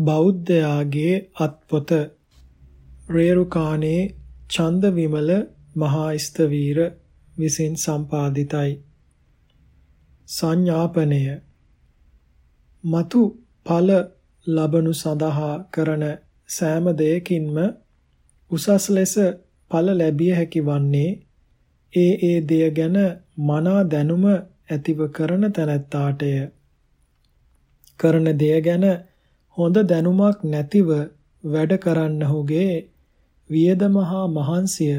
බෞද්ධයාගේ අත්පොත. රේරුකානේ චන්ද විමල මහා ස්තවීර විසින් සම්පාදිතයි. සංඥාපනය. මතු ඵල ලබනු සඳහා කරන සෑම දෙයකින්ම උසස් ලෙස ඵල ලැබිය හැකි වන්නේ ඒ ඒ දෙය ගැන මනා දැනුම ඇතිව කරන තැනැත්තාටය. කරන දෙය ගැන හොඳ දැනුමක් නැතිව වැඩ කරන්නහුගේ වියදම හා මහන්සිය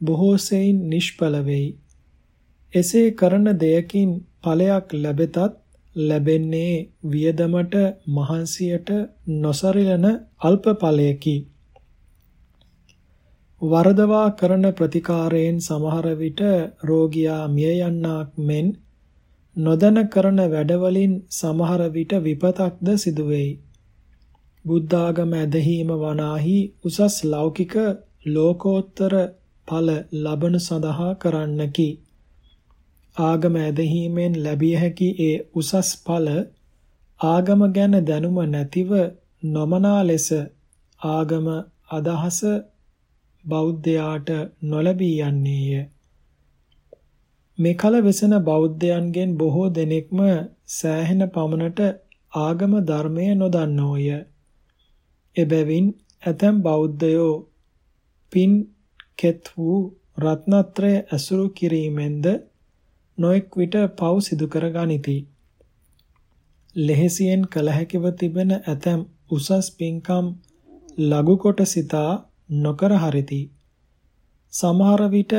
බොහෝ සෙයින් නිෂ්ඵල වෙයි. එසේ කරන දෙයකින් ඵලයක් ලැබෙතත් ලැබෙන්නේ වියදමට මහන්සියට නොසරිලන අල්ප ඵලයකි. වරදවා කරන ප්‍රතිකාරයෙන් සමහර විට රෝගියා මිය යන්නක් මෙන් නොදැන කරන වැඩවලින් සමහර විට විපතක්ද සිදු වෙයි. බුද්ධාගම ඇදහිීම වනාහි උසස් ලෞකික ලෝකෝත්තර ඵල ලබන සඳහා කරන්නකි. ආගම ඇදහිීමෙන් ලැබිය හැකි ඒ උසස් ඵල ආගම ගැන දැනුම නැතිව නොමනා ලෙස ආගම අදහස බෞද්ධයාට නොලැබී යන්නේය. මෙකල වෙසෙන බෞද්ධයන්ගෙන් බොහෝ දෙනෙක්ම සෑහෙන පමණට ආගම ධර්මය නොදන්නෝය. එබැවින් ඇතැම් බෞද්ධයෝ පින් කෙත් වූ රත්නත්‍රය ඇසුරු කිරීමෙන්ද නොඑක් විට පව් සිදු කර ගනිති. ලෙහෙසියෙන් කළ හැකිව තිබෙන ඇතැම් උසස් පින්කම් ලඝු කොට සිතා නොකර හරිති. සමහර විට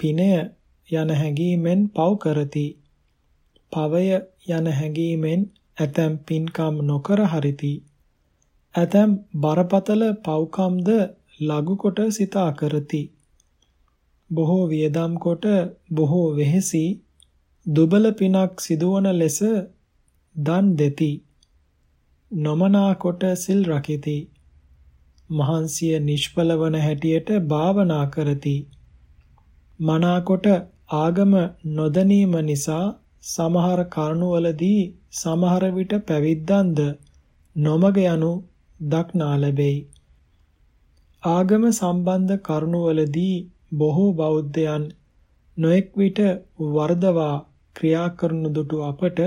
පිනය යන හැඟීමෙන් පව් කරති. පවය යන හැඟීමෙන් ඇතැම් පින්කම් නොකර හරිති. ඇතැම් බරපතල පව්කම්ද ලඝු කොට සිතා කරති. බොහෝ වියදම් කොට බොහෝ වෙහෙසි දුබල පිනක් සිදුවන ලෙස දන් දෙති. නොමනා කොට සිල් රකිති. මහන්සිය නිෂ්ඵල වන හැටියට භාවනා කරති. මනාකොට ආගම නොදැනීම නිසා සමහර කරුණවලදී සමහර විට පැවිද්දන්ද නොමග යනු දක්නා ලැබෙයි. ආගම සම්බන්ධ කරුණවලදී බොහෝ බෞද්ධයන් නොඑක් විට වර්ධවා ක්‍රියා කරනු දුටු අපට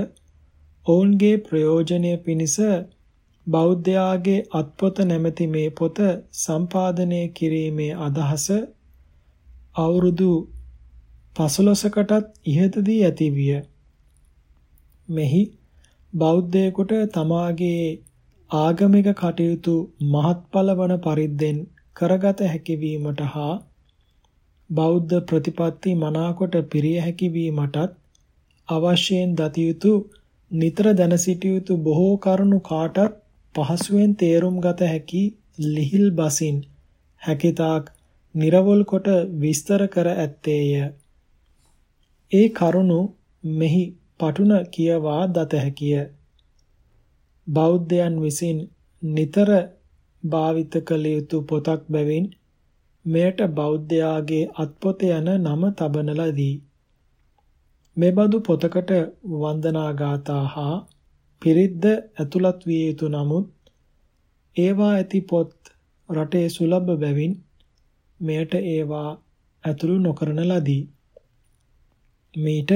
ඔවුන්ගේ ප්‍රයෝජනය පිණිස බෞද්ධයාගේ අත්පොත නැමැති මේ පොත සම්පාදනය කිරීමේ අදහස අවුරුදු 15කටත් ඉහතදී ඇතිවිය. මෙහි බෞද්ධයෙකුට තමාගේ ආගමික කටයුතු මහත්ඵල වන පරිද්දෙන් කරගත හැකි වීමට හා බෞද්ධ ප්‍රතිපත්ති මනාකොට පිරිය හැකි වීමටත් අවශ්‍යයෙන් දත යුතු නිතර දැන සිටිය යුතු බොහෝ කරුණු කාටත් පහසුවෙන් තේරුම් ගත හැකි ලිහිල් බසින් හැකිතාක් නිර්වොල් කොට විස්තර කර ඇත්තේය. ඒ කරුණු මෙහි පටුන කියවා දත හැකිය. බෞද්ධයන් විසින් නිතර භාවිත කළ යුතු පොතක් බැවින් මෙයට බෞද්ධයාගේ අත්පොත යන නම තබන ලදී. මෙබඳු පොතකට වන්දනා ගාථා හා පිරිද්ද ඇතුළත් විය යුතු නමුත් ඒවා ඇති පොත් රටේ සුලභ බැවින් මෙයට ඒවා ඇතුළු නොකරන ලදී. මීට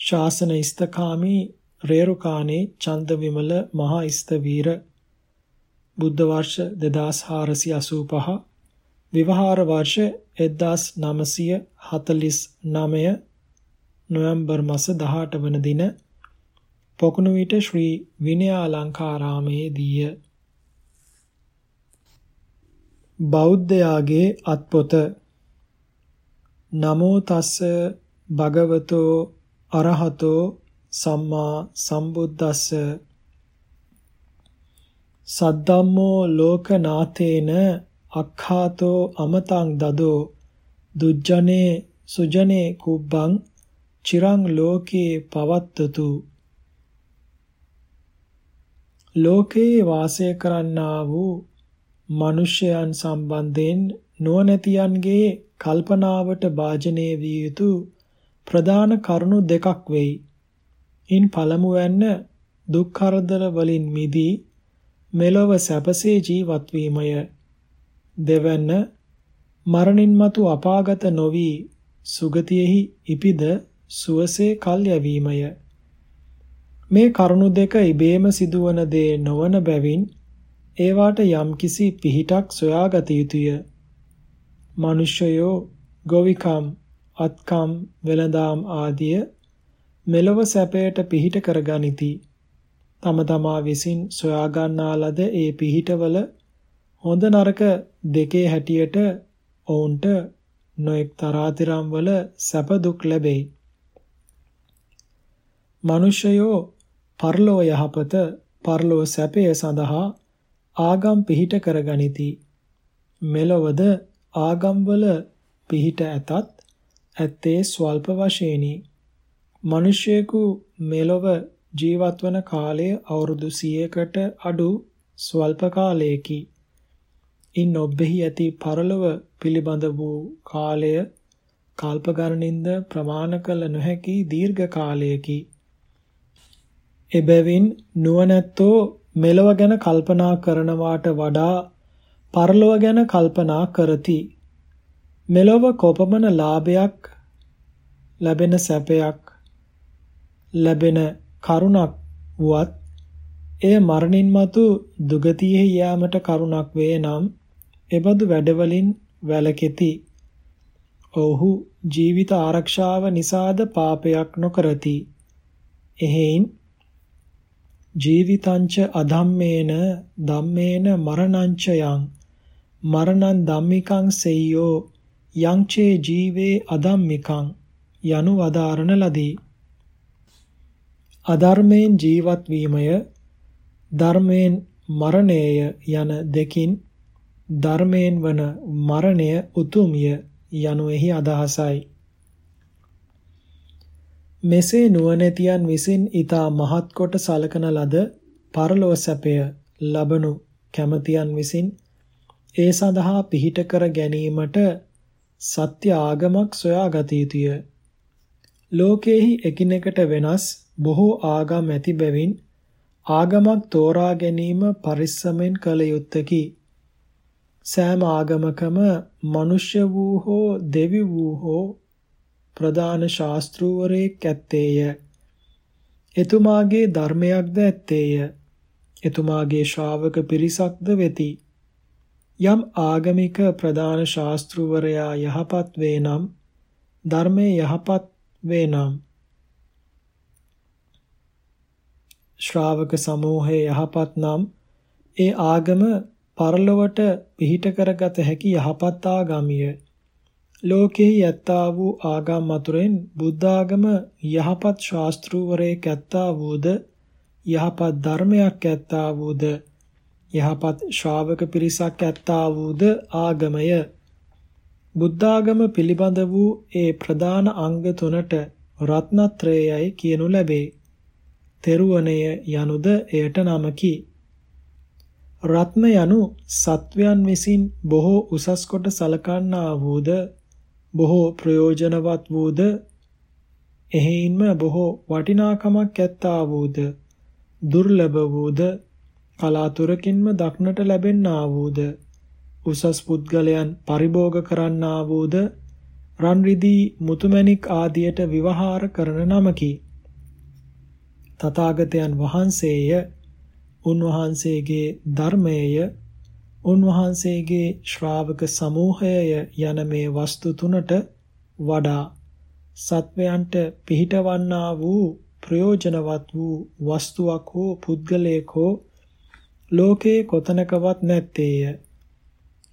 ශාසන ඉස්තකාමී රේරුකානේ චන්දවිමල මහා ස්තවීර බුද්ධ වර්ෂ 2485 විවහාර වර්ෂ 1949 නොවැම්බර් මාස 18 වන දින පොකුණු විට ශ්‍රී විනයාලංකාරාමේදීය බෞද්ධයාගේ අත්පොත නමෝ තස්ස භගවතෝ අරහතෝ සම්මා සම්බුද්දස්ස සද්දම්මෝ ලෝකනාතේන අක්ඛාතෝ අමතං දදෝ දුජ්ජනේ සුජනේ කුබ්බං චිරං ලෝකේ පවත්තතු ලෝකේ වාසය කරන්නා වූ මිනිසයන් සම්බන්ධයෙන් නුවණැතියන්ගේ කල්පනාවට භාජනය විය යුතු ප්‍රධාන කරුණු දෙකක් වෙයි. ඉන් පළමුවැන්න දුක් කරදර වලින් මිදී මෙලොව සැපසේ ජීවත් වීමය. දෙවැන්න මරණින් මතු අපාගත නොවි සුගතියෙහි ඉපිද සුවසේ කල් යැවීමය. මේ කරුණු දෙක ඉබේම සිදුවන දේ නොවන බැවින් ඒවාට යම්කිසි පිහිටක් සොයාගත යුතුය. මිනිසයෝ ගොවිකම්, අත්කම්, වෙළඳාම් ආදිය මෙලොව සැපයට පිහිට කරගනිති. තම තමා විසින් සොයා ගන්නා ලද ඒ පිහිටවල හොඳ නරක දෙකේ හැටියට ඔවුන්ට නොඑක් තරාතිරම් වල සැප දුක් ලැබෙයි. මිනිසයෝ පරලෝ යහපත පරලෝ සැපය සඳහා ආගම් පිහිට කරගනිති. මෙලොවද ආගම්වල පිහිට ඇතත් ඇත්තේ ස්වල්ප වශයෙනි. මිනිසෙකු මෙලොව ජීවත් වන කාලය අවුරුදු 100කට අඩු ස්වල්ප කාලයකි. ඉන් ඔබෙහි ඇති පරලොව පිළිබඳ වූ කාලය කල්ප ගණනින්ද ප්‍රමාණ කළ නොහැකි දීර්ඝ කාලයකි. එබැවින් නුවණැත්තෝ මෙලොව ගැන කල්පනා කරනවාට වඩා පරලොව ගැන කල්පනා කරති. මෙලොව කොපමණ ලාභයක් ලැබෙන සැපයක් ලැබෙන කරුණක් වුවත් එය මරණින් මතු දුගතියෙහි යාමට කරුණක් වේ නම් එබඳු වැඩවලින් වැළකෙති. ඔහු ජීවිත ආරක්ෂාව නිසාද පාපයක් නොකරති. එහෙයින් ජීවිතංච අධම්මේන ධම්මේන මරණංච යං මරණං ධම්මිකං සෙය්‍යෝ යං චේ ජීවේ අධම්මිකං යනු වදාරණ ලදී. අධර්මයෙන් ජීවත් වීමය ධර්මයෙන් මරණයය යන දෙකින් ධර්මයෙන් වන මරණය උතුම්ය යනු එහි අදහසයි. මෙසේ නුවණැතියන් විසින් ඊතා මහත් කොට සලකන ලද පරලොව සැපය ලබනු කැමැතියන් විසින් ඒ සඳහා පිහිට කර ගැනීමට සත්‍ය ආගමක් සොයාගත යුතුය. ලෝකේහි එකිනෙකට වෙනස් බොහෝ ආගම් ඇති බැවින් ආගමක් තෝරා ගැනීම පරිස්සමෙන් කළ යුත්තකි. සෑම ආගමකම මනුෂ්‍ය වූ හෝ දෙවි වූ හෝ ප්‍රධාන ශාස්ත්‍රූවරයෙක් ඇත්තේය. එතුමාගේ ධර්මයක්ද ඇත්තේය. එතුමාගේ ශ්‍රාවක පිරිසක්ද වෙති. යම් ආගමික ප්‍රධාන ශාස්ත්‍රූවරයා යහපත් වේ නම් ධර්මයේ යහපත් වේ නම් ශ්‍රාවක සමූහයේ යහපත් නම් ඒ ආගම පරලොවට පිහිට කරගත හැකි යහපත් ආගමිය. ලෝකෙහි ඇත්තා වූ ආගම් අතුරෙන් බුද්ධ ආගම යහපත් ශාස්ත්‍රූවරයෙක් ඇත්තා වූද යහපත් ධර්මයක් ඇත්තා වූද යහපත් ශ්‍රාවක පිරිසක් ඇත්තා වූද ආගමය. බුද්ධාගම පිළිබඳ වූ ඒ ප්‍රධාන අංග තුනට රත්නත්‍රයයි කියනු ලැබේ. තෙරුවණය යනුද එයට නමකි. රත්න යනු සත්වයන් විසින් බොහෝ උසස් කොට සලකන්නා වූද බොහෝ ප්‍රයෝජනවත් වූද එහෙයින්ම බොහෝ වටිනාකමක් ඇත්තා වූද දුර්ලභ වූද කලාතුරකින්ම දක්නට ලැබෙන්නා වූද උසස් පුද්ගලයන් පරිභෝග කරන්නා වූද රන් රිදී මුතුමැණික් ආදියට විවහාර කරන නමකි. තථාගතයන් වහන්සේය උන්වහන්සේගේ ධර්මයේය උන්වහන්සේගේ ශ්‍රාවක සමූහයය යන මේ වස්තු තුනට වඩා සත්වයන්ට පිහිටවන්නා වූ ප්‍රයෝජනවත් වූ වස්තුවක් හෝ පුද්ගලයෙක් හෝ ලෝකේ කොතනකවත් නැත්තේය.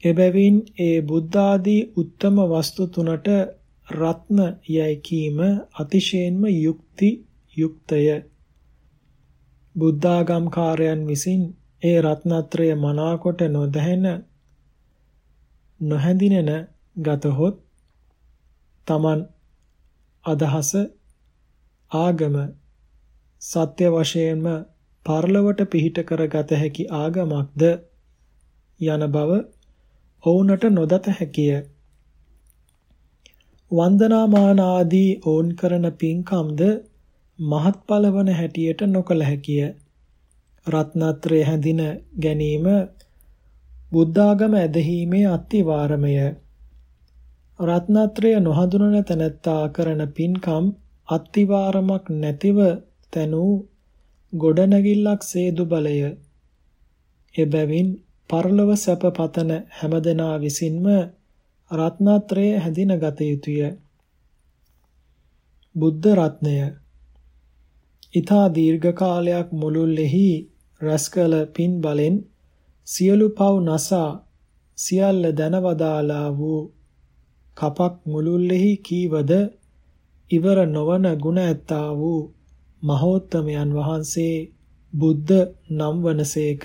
එබැවින් ඒ බුද්ධ ආදී උත්තම වස්තු තුනට රත්න යයි කීම අතිශයින්ම යුක්ති යුක්තය. බුද්ධාගම්කාරයන් විසින් ඒ රත්නත්‍රය මනාකොට නොදැහෙන නොහැඳිනෙන ගතහොත් තමන් අදහස ආගම සත්‍ය වශයෙන්ම පරලොවට පිහිට කරගත හැකි ආගමක්ද යන බව ඔවුන්ට නොදත හැකිය. වන්දනාමාන ආදී ඔවුන් කරන පින්කම්ද මහත්ඵල වන හැටියට නොකල හැකිය. රත්නත්‍රය හැඳින ගැනීම බුද්ධාගම ඇදහිීමේ අත්තිවාරමය. රත්නත්‍රය නොහඳුනන තැනැත්තා කරන පින්කම් අත්තිවාරමක් නැතිව තැනූ ගොඩනැගිල්ලක් සේදු බලය. එබැවින් පරලොව සැප පතන හැමදෙනා විසින්ම රත්නත්‍රය හැඳින ගත යුතුය. බුද්ධ රත්නය ඊතා දීර්ඝ කාලයක් මුළුල්ලෙහි රසකල පින් බලෙන් සියලු පව් නසා සියල්ල දනවදාලා වූ කපක් මුළුල්ලෙහි කීවද ඉවර නොවන ගුණ ඇත්තා වූ මහෝත්තමයන් වහන්සේ බුද්ධ නම් වනසේක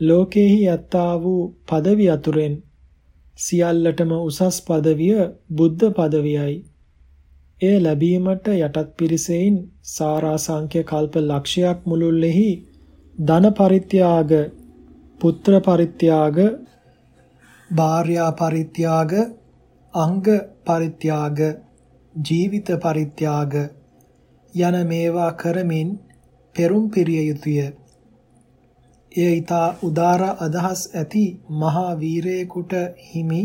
ලෝකෙහි ඇත්තා වූ পদවි අතුරෙන් සියල්ලටම උසස් পদවිය බුද්ධ পদවියයි එය ලැබීමට යටත් පිරිසෙයින් සාරාසංඛ්‍ය කල්ප ලක්ෂයක් මුළුල්ලෙහි ධන පරිත්‍යාග පුත්‍ර පරිත්‍යාග භාර්යා පරිත්‍යාග අංග පරිත්‍යාග ජීවිත පරිත්‍යාග යන මේවා කරමින් පෙරුම් පිරිය යුතුය. එය ඊතා උදාර අදහස් ඇති මහා වීරයෙකුට හිමි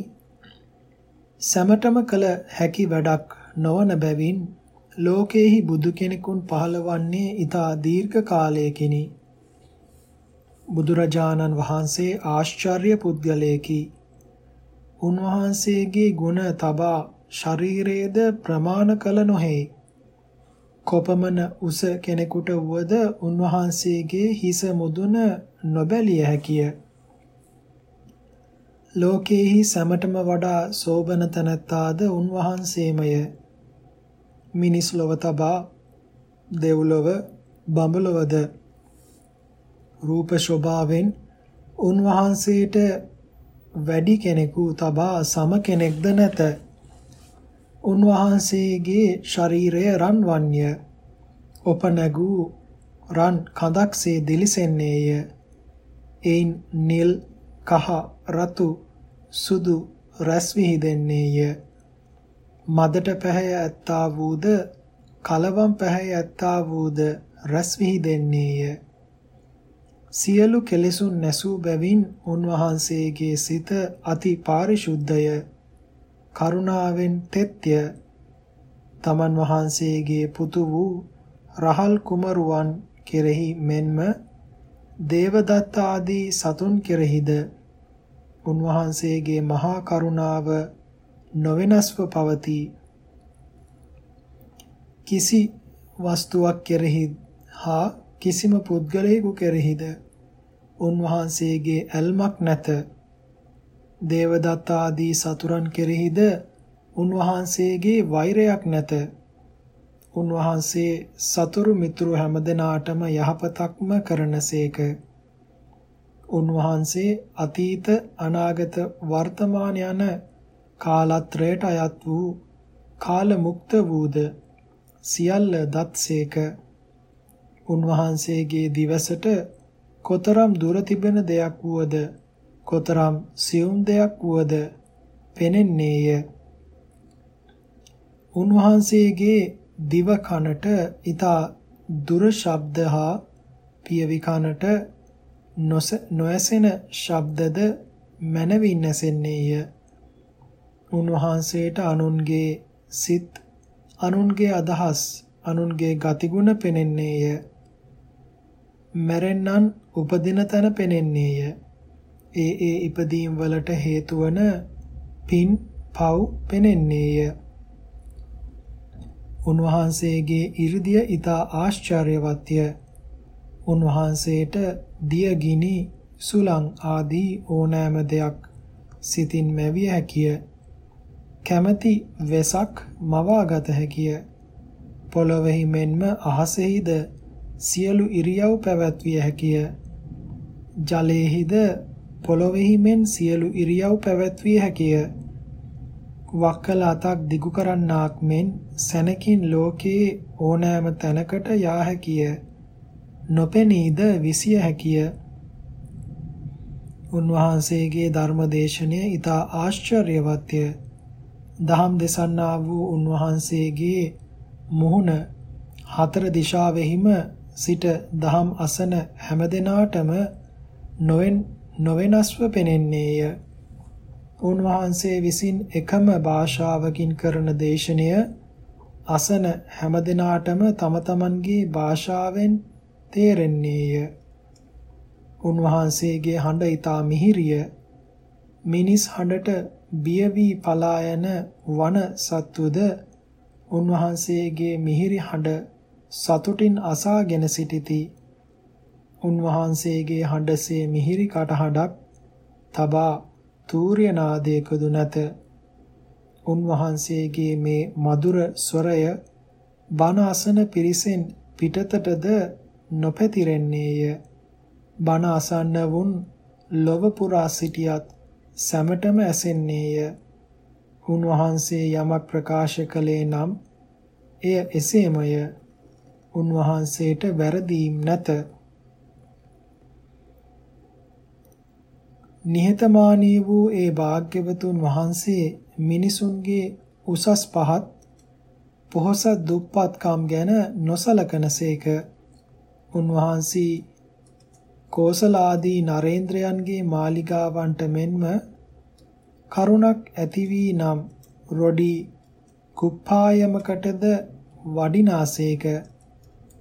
සැමටම කළ හැකි වැඩක් නොවන බැවින් ලෝකේහි බුදු කෙනෙකුන් පහළවන්නේ ඊතා දීර්ඝ කාලයකිනි. බුදුරජාණන් වහන්සේ ආශ්චර්ය පුද්ගලයෙකි. උන්වහන්සේගේ ගුණ තබා ශරීරයේද ප්‍රමාණ කළ නොහේ. කොපමණ උස කෙනෙකුට වුවද උන්වහන්සේගේ හිස මුදුන නොබැලිය හැකිය. ලෝකේහි සැමටම වඩා සෝබන තනත්තාද උන්වහන්සේමය. මිනිස් ලොව තබා දෙව්ලොව බඹලොවද රූප ශෝභාවෙන් උන්වහන්සේට වැඩි කෙනෙකු තබා සම කෙනෙක්ද නැත. උන්වහන්සේගේ ශරීරය රන් වන්‍ය. ඔපනගු රන් කඳක්සේ දිලිසෙන්නේය. එයින් නිල් කහ රතු සුදු රැස් විහිදෙන්නේය. මදට පැහැය ඇත්තා වූද කලවම් පැහැය ඇත්තා වූද රැස් විහිදෙන්නේය. සියලු කෙලෙසුන් නැසූ බැවින් උන්වහන්සේගේ සිත අති පාරිශුද්ධය කරුණාවෙන් තෙත්‍ය තමන් වහන්සේගේ පුතු වූ රහල් කුමරුවන් කෙරෙහි මෙන්ම දේවදත්ත ආදී සතුන් කෙරෙහිද උන්වහන්සේගේ මහා කරුණාව නොවෙනස්ව පවතී. කිසි වස්තුවක් කෙරෙහි හා කිසිම පුද්ගලයෙකු කෙරෙහිද උන්වහන්සේගේ ඇල්මක් නැත. දේවදත්ත ආදී සතුරන් කෙරෙහිද උන්වහන්සේගේ වෛරයක් නැත. උන්වහන්සේ සතුරු මිතුරු හැමදෙනාටම යහපතක්ම කරනසේක. උන්වහන්සේ අතීත අනාගත වර්තමාන යන කාලත්‍රයට අයත් වූ කාල මුක්ත වූද සියල්ල දත්සේක. උන්වහන්සේගේ දිවසට කොතරම් දුර තිබෙන දෙයක් වුවද කොතරම් සියුම් දෙයක් වුවද පෙනෙන්නේය. උන්වහන්සේගේ දිව කනට ඊතා දුර ශබ්ද හා පියවි කනට නොඇසෙන ශබ්දද මනවින් නැසෙන්නේය. උන්වහන්සේට අනුන්ගේ සිත් අනුන්ගේ අදහස් අනුන්ගේ ගතිගුණ පෙනෙන්නේය. මැරෙන්නන් උපදින තැන පෙනෙන්නේය. ඒ ඒ ඉපදීම් වලට හේතු වන පින් පව් පෙනෙන්නේය. උන්වහන්සේගේ 이르දිය ඊතා ආශ්චර්යවත්ය. උන්වහන්සේට දිය ගිනි සුලං ආදී ඕනෑම දෙයක් සිතින් මැවිය හැකිය. කැමැති වෙසක් මවාගත හැකිය. පොළොවෙහි මෙන්ම අහසෙහිද සියලු ඉරියව් පැවැත්විය හැකිය. ජලයේහිද පොළොවෙහි මෙන් සියලු ඉරියව් පැවැත්විය හැකිය. වක්කල අතක් දිගු කරන්නාක් මෙන් සැනකින් ලෝකයේ ඕනෑම තැනකට යා හැකිය. නොපෙනීද විසිය හැකිය. උන්වහන්සේගේ ධර්මදේශනය ඊට ආශ්චර්යවත්ය. දහම් දෙසන්නා වූ උන්වහන්සේගේ මුහුණ හතර දිශාවෙහිම සිට දහම් අසන හැමදෙනාටම නොවෙන් නොවෙනස්ව පෙනෙන්නේය. උන්වහන්සේ විසින් එකම භාෂාවකින් කරන දේශනය අසන හැමදෙනාටම තම තමන්ගේ භාෂාවෙන් තේරෙන්නේය. උන්වහන්සේගේ හඬ ඊතා මිහිරිය මිනිස් හඬට බිය වී පලා යන වන සත්තුද උන්වහන්සේගේ මිහිරි හඬ සතුටින් අසාගෙන සිටිති. උන්වහන්සේගේ හඬසේ මිහිරි කටහඬක් තබා තූර්ය නාදයකදු නැත. උන්වහන්සේගේ මේ මధుර ස්වරය බණ අසන පිරිසෙන් පිටතටද නොපැතිරෙන්නේය. බණ අසන්න වුන් ලොව පුරා සිටියත් සැමටම ඇසෙන්නේය. උන්වහන්සේ යමක් ප්‍රකාශ කළේ නම් එය එසේමය. උන්වහන්සේට වැරදීම් නැත. නිහතමානී වූ ඒ භාග්‍යවතුන් වහන්සේ මිනිසුන්ගේ උසස් පහත් පොහොසත් දුප්පත්කම් ගැන නොසලකනසේක. උන්වහන්සේ කෝසලාදී නරේන්ද්‍රයන්ගේ මාලිගාවන්ට මෙන්ම කරුණක් ඇති වී නම් රොඩි කුප්පායමකටද වඩිනාසේක.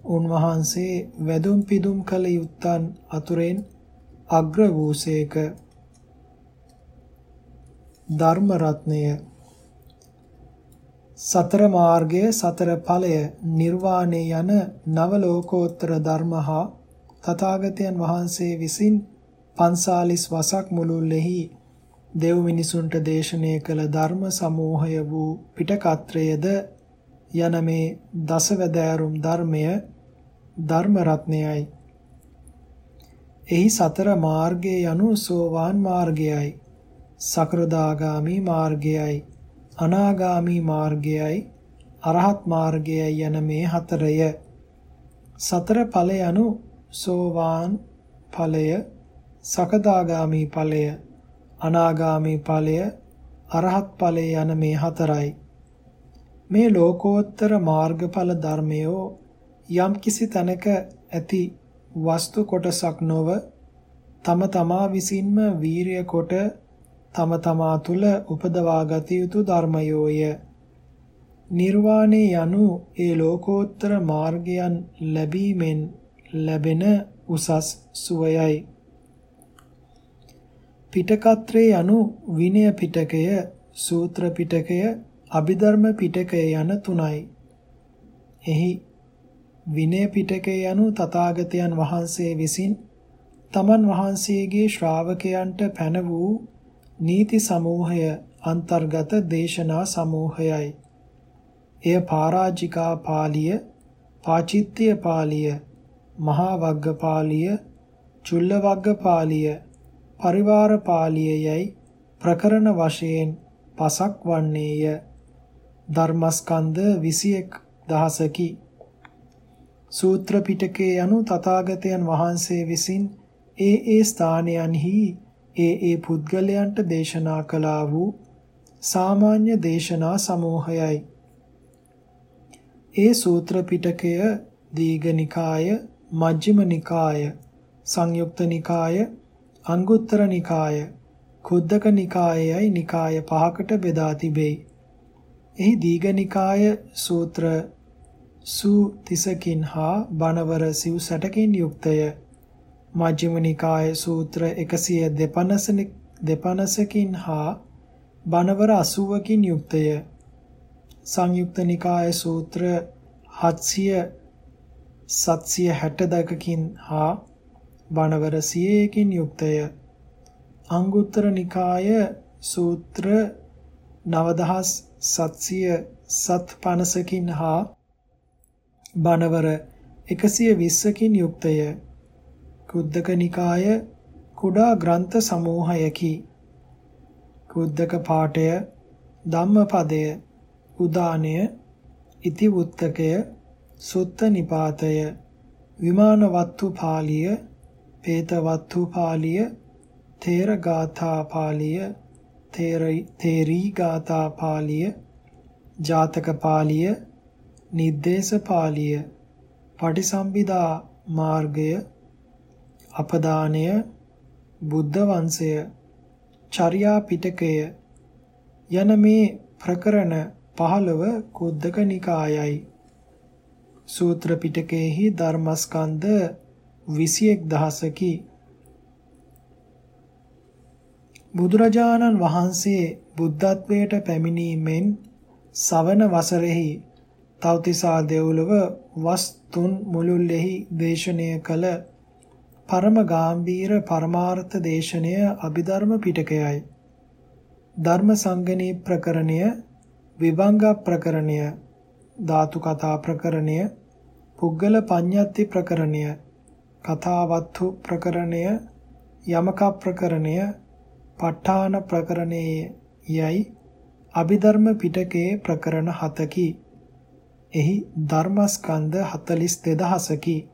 උන්වහන්සේ වැදුම් පිදුම් කළ යුත්තන් අතුරෙන් අග්‍ර වූසේක ධර්ම රත්නය සතර මාර්ගය සතර ඵලය නිර්වාණය යන නව ලෝකෝත්තර ධර්ම හා තථාගතයන් වහන්සේ විසින් 45 වසක් මුළුල්ලෙහි දෙව් මිනිසුන්ට දේශනය කළ ධර්ම සමූහය වූ පිටකත්‍රයේද යන මේ දසවැදෑරුම් ධර්මය ධර්ම රත්නයයි. එහි සතර මාර්ගය යනු සෝවාන් මාර්ගයයි. සකෘදාගාමි මාර්ගයයි. අනාගාමි මාර්ගයයි. අරහත් මාර්ගයයි යන මේ හතරය. සතර ඵල යනු සෝවාන් ඵලය, සකදාගාමි ඵලය, අනාගාමි ඵලය, අරහත් ඵලය යන මේ හතරයි. මේ ලෝකෝත්තර මාර්ගඵල ධර්මයෝ යම් කිසි තැනක ඇති වස්තු කොටසක් නොව තම තමා විසින්ම වීරිය කොට තම තමා තුල උපදවා ගත යුතු ධර්මයෝය. නිර්වාණය යනු ඒ ලෝකෝත්තර මාර්ගයන් ලැබීමෙන් ලැබෙන උසස් සුවයයි. පිටකත්‍රේ යනු විනය පිටකය, සූත්‍ර පිටකය, අභිධර්ම පිටකය යන තුනයි. එහි විනය පිටකය යනු තථාගතයන් වහන්සේ විසින් තමන් වහන්සේගේ ශ්‍රාවකයන්ට පැන වූ නීති සමූහය අන්තර්ගත දේශනා සමූහයයි. එය පරාජිකා පාළිය, පාචිත්‍ය පාළිය, මහා වග්ගපාලිය, චුල්ල වග්ගපාලිය, පරිවාර පාලියයයි ප්‍රකරණ වශයෙන් පසක් වන්නේය. ධර්මස්කන්ධ 21 දහසකි. සූත්‍ර පිටකයේ යනු තථාගතයන් වහන්සේ විසින් ඒ ඒ ස්ථානයන්හි ඒ ඒ පුද්ගලයන්ට දේශනා කළා වූ සාමාන්‍ය දේශනා සමූහයයි. ඒ සූත්‍ර පිටකය දීඝනිකාය මජ්ක්‍ධිම නිකාය, සංයුක්ත නිකාය, අංගුත්තර නිකාය, කුද්දක නිකායයි නිකාය පහකට බෙදා තිබේ. එහි දීඝනිකාය සූත්‍ර සු 30කින් හා බණවර සිව් 60කින් යුක්තය. මජ්ක්‍ධිම නිකාය සූත්‍ර 152 දෙපනසකින් හා බණවර 80කින් යුක්තය. සංයුක්ත නිකාය සූත්‍ර 700 762කින් හා බණවර 100කින් යුක්තය. අංගුත්තර නිකාය සූත්‍ර 9750කින් හා බණවර 120කින් යුක්තය. කුද්දක නිකාය කුඩා ග්‍රන්ථ සමූහයකි. කුද්දක පාඨය ධම්මපදය උදානය ඉතිවුත්තකය සුත්ත නිපාතය විමාන වත්තු පාළිය පේත වත්තු පාළිය තේර ගාථා පාළිය තේරී ගාථා පාළිය ජාතක පාළිය නිද්දේශ පාළිය පටිසම්භිදා මාර්ගය අපදානය බුද්ධ වංශය චර්යා පිටකය යන මේ ප්‍රකරණ 15 කුද්දක නිකායයි. සූත්‍ර පිටකයේහි ධර්මස්කන්ධ 21000කි බුදුරජාණන් වහන්සේ බුද්ධත්වයට පැමිණීමෙන් සවන වසරෙහි තවතිසා දෙව්ලොව වස් තුන් මුළුල්ලෙහි දේශනය කළ පරම ගාම්භීර පරමාර්ථ දේශනය අභිධර්ම පිටකයයි. ධර්ම සංගණී ප්‍රකරණය, විභංග ප්‍රකරණය, ධාතු කතා ප්‍රකරණය, පුද්ගල පඤ්ඤත්ති ප්‍රකරණය, කතාවත්තු ප්‍රකරණය, යමක ප්‍රකරණය, ප ဋ ාණ ප්‍රකරණයේ යයි අභිධර්ම පිටකයේ ප්‍රකරණ 7කි. එහි ධර්මස්කන්ධ 42000කි.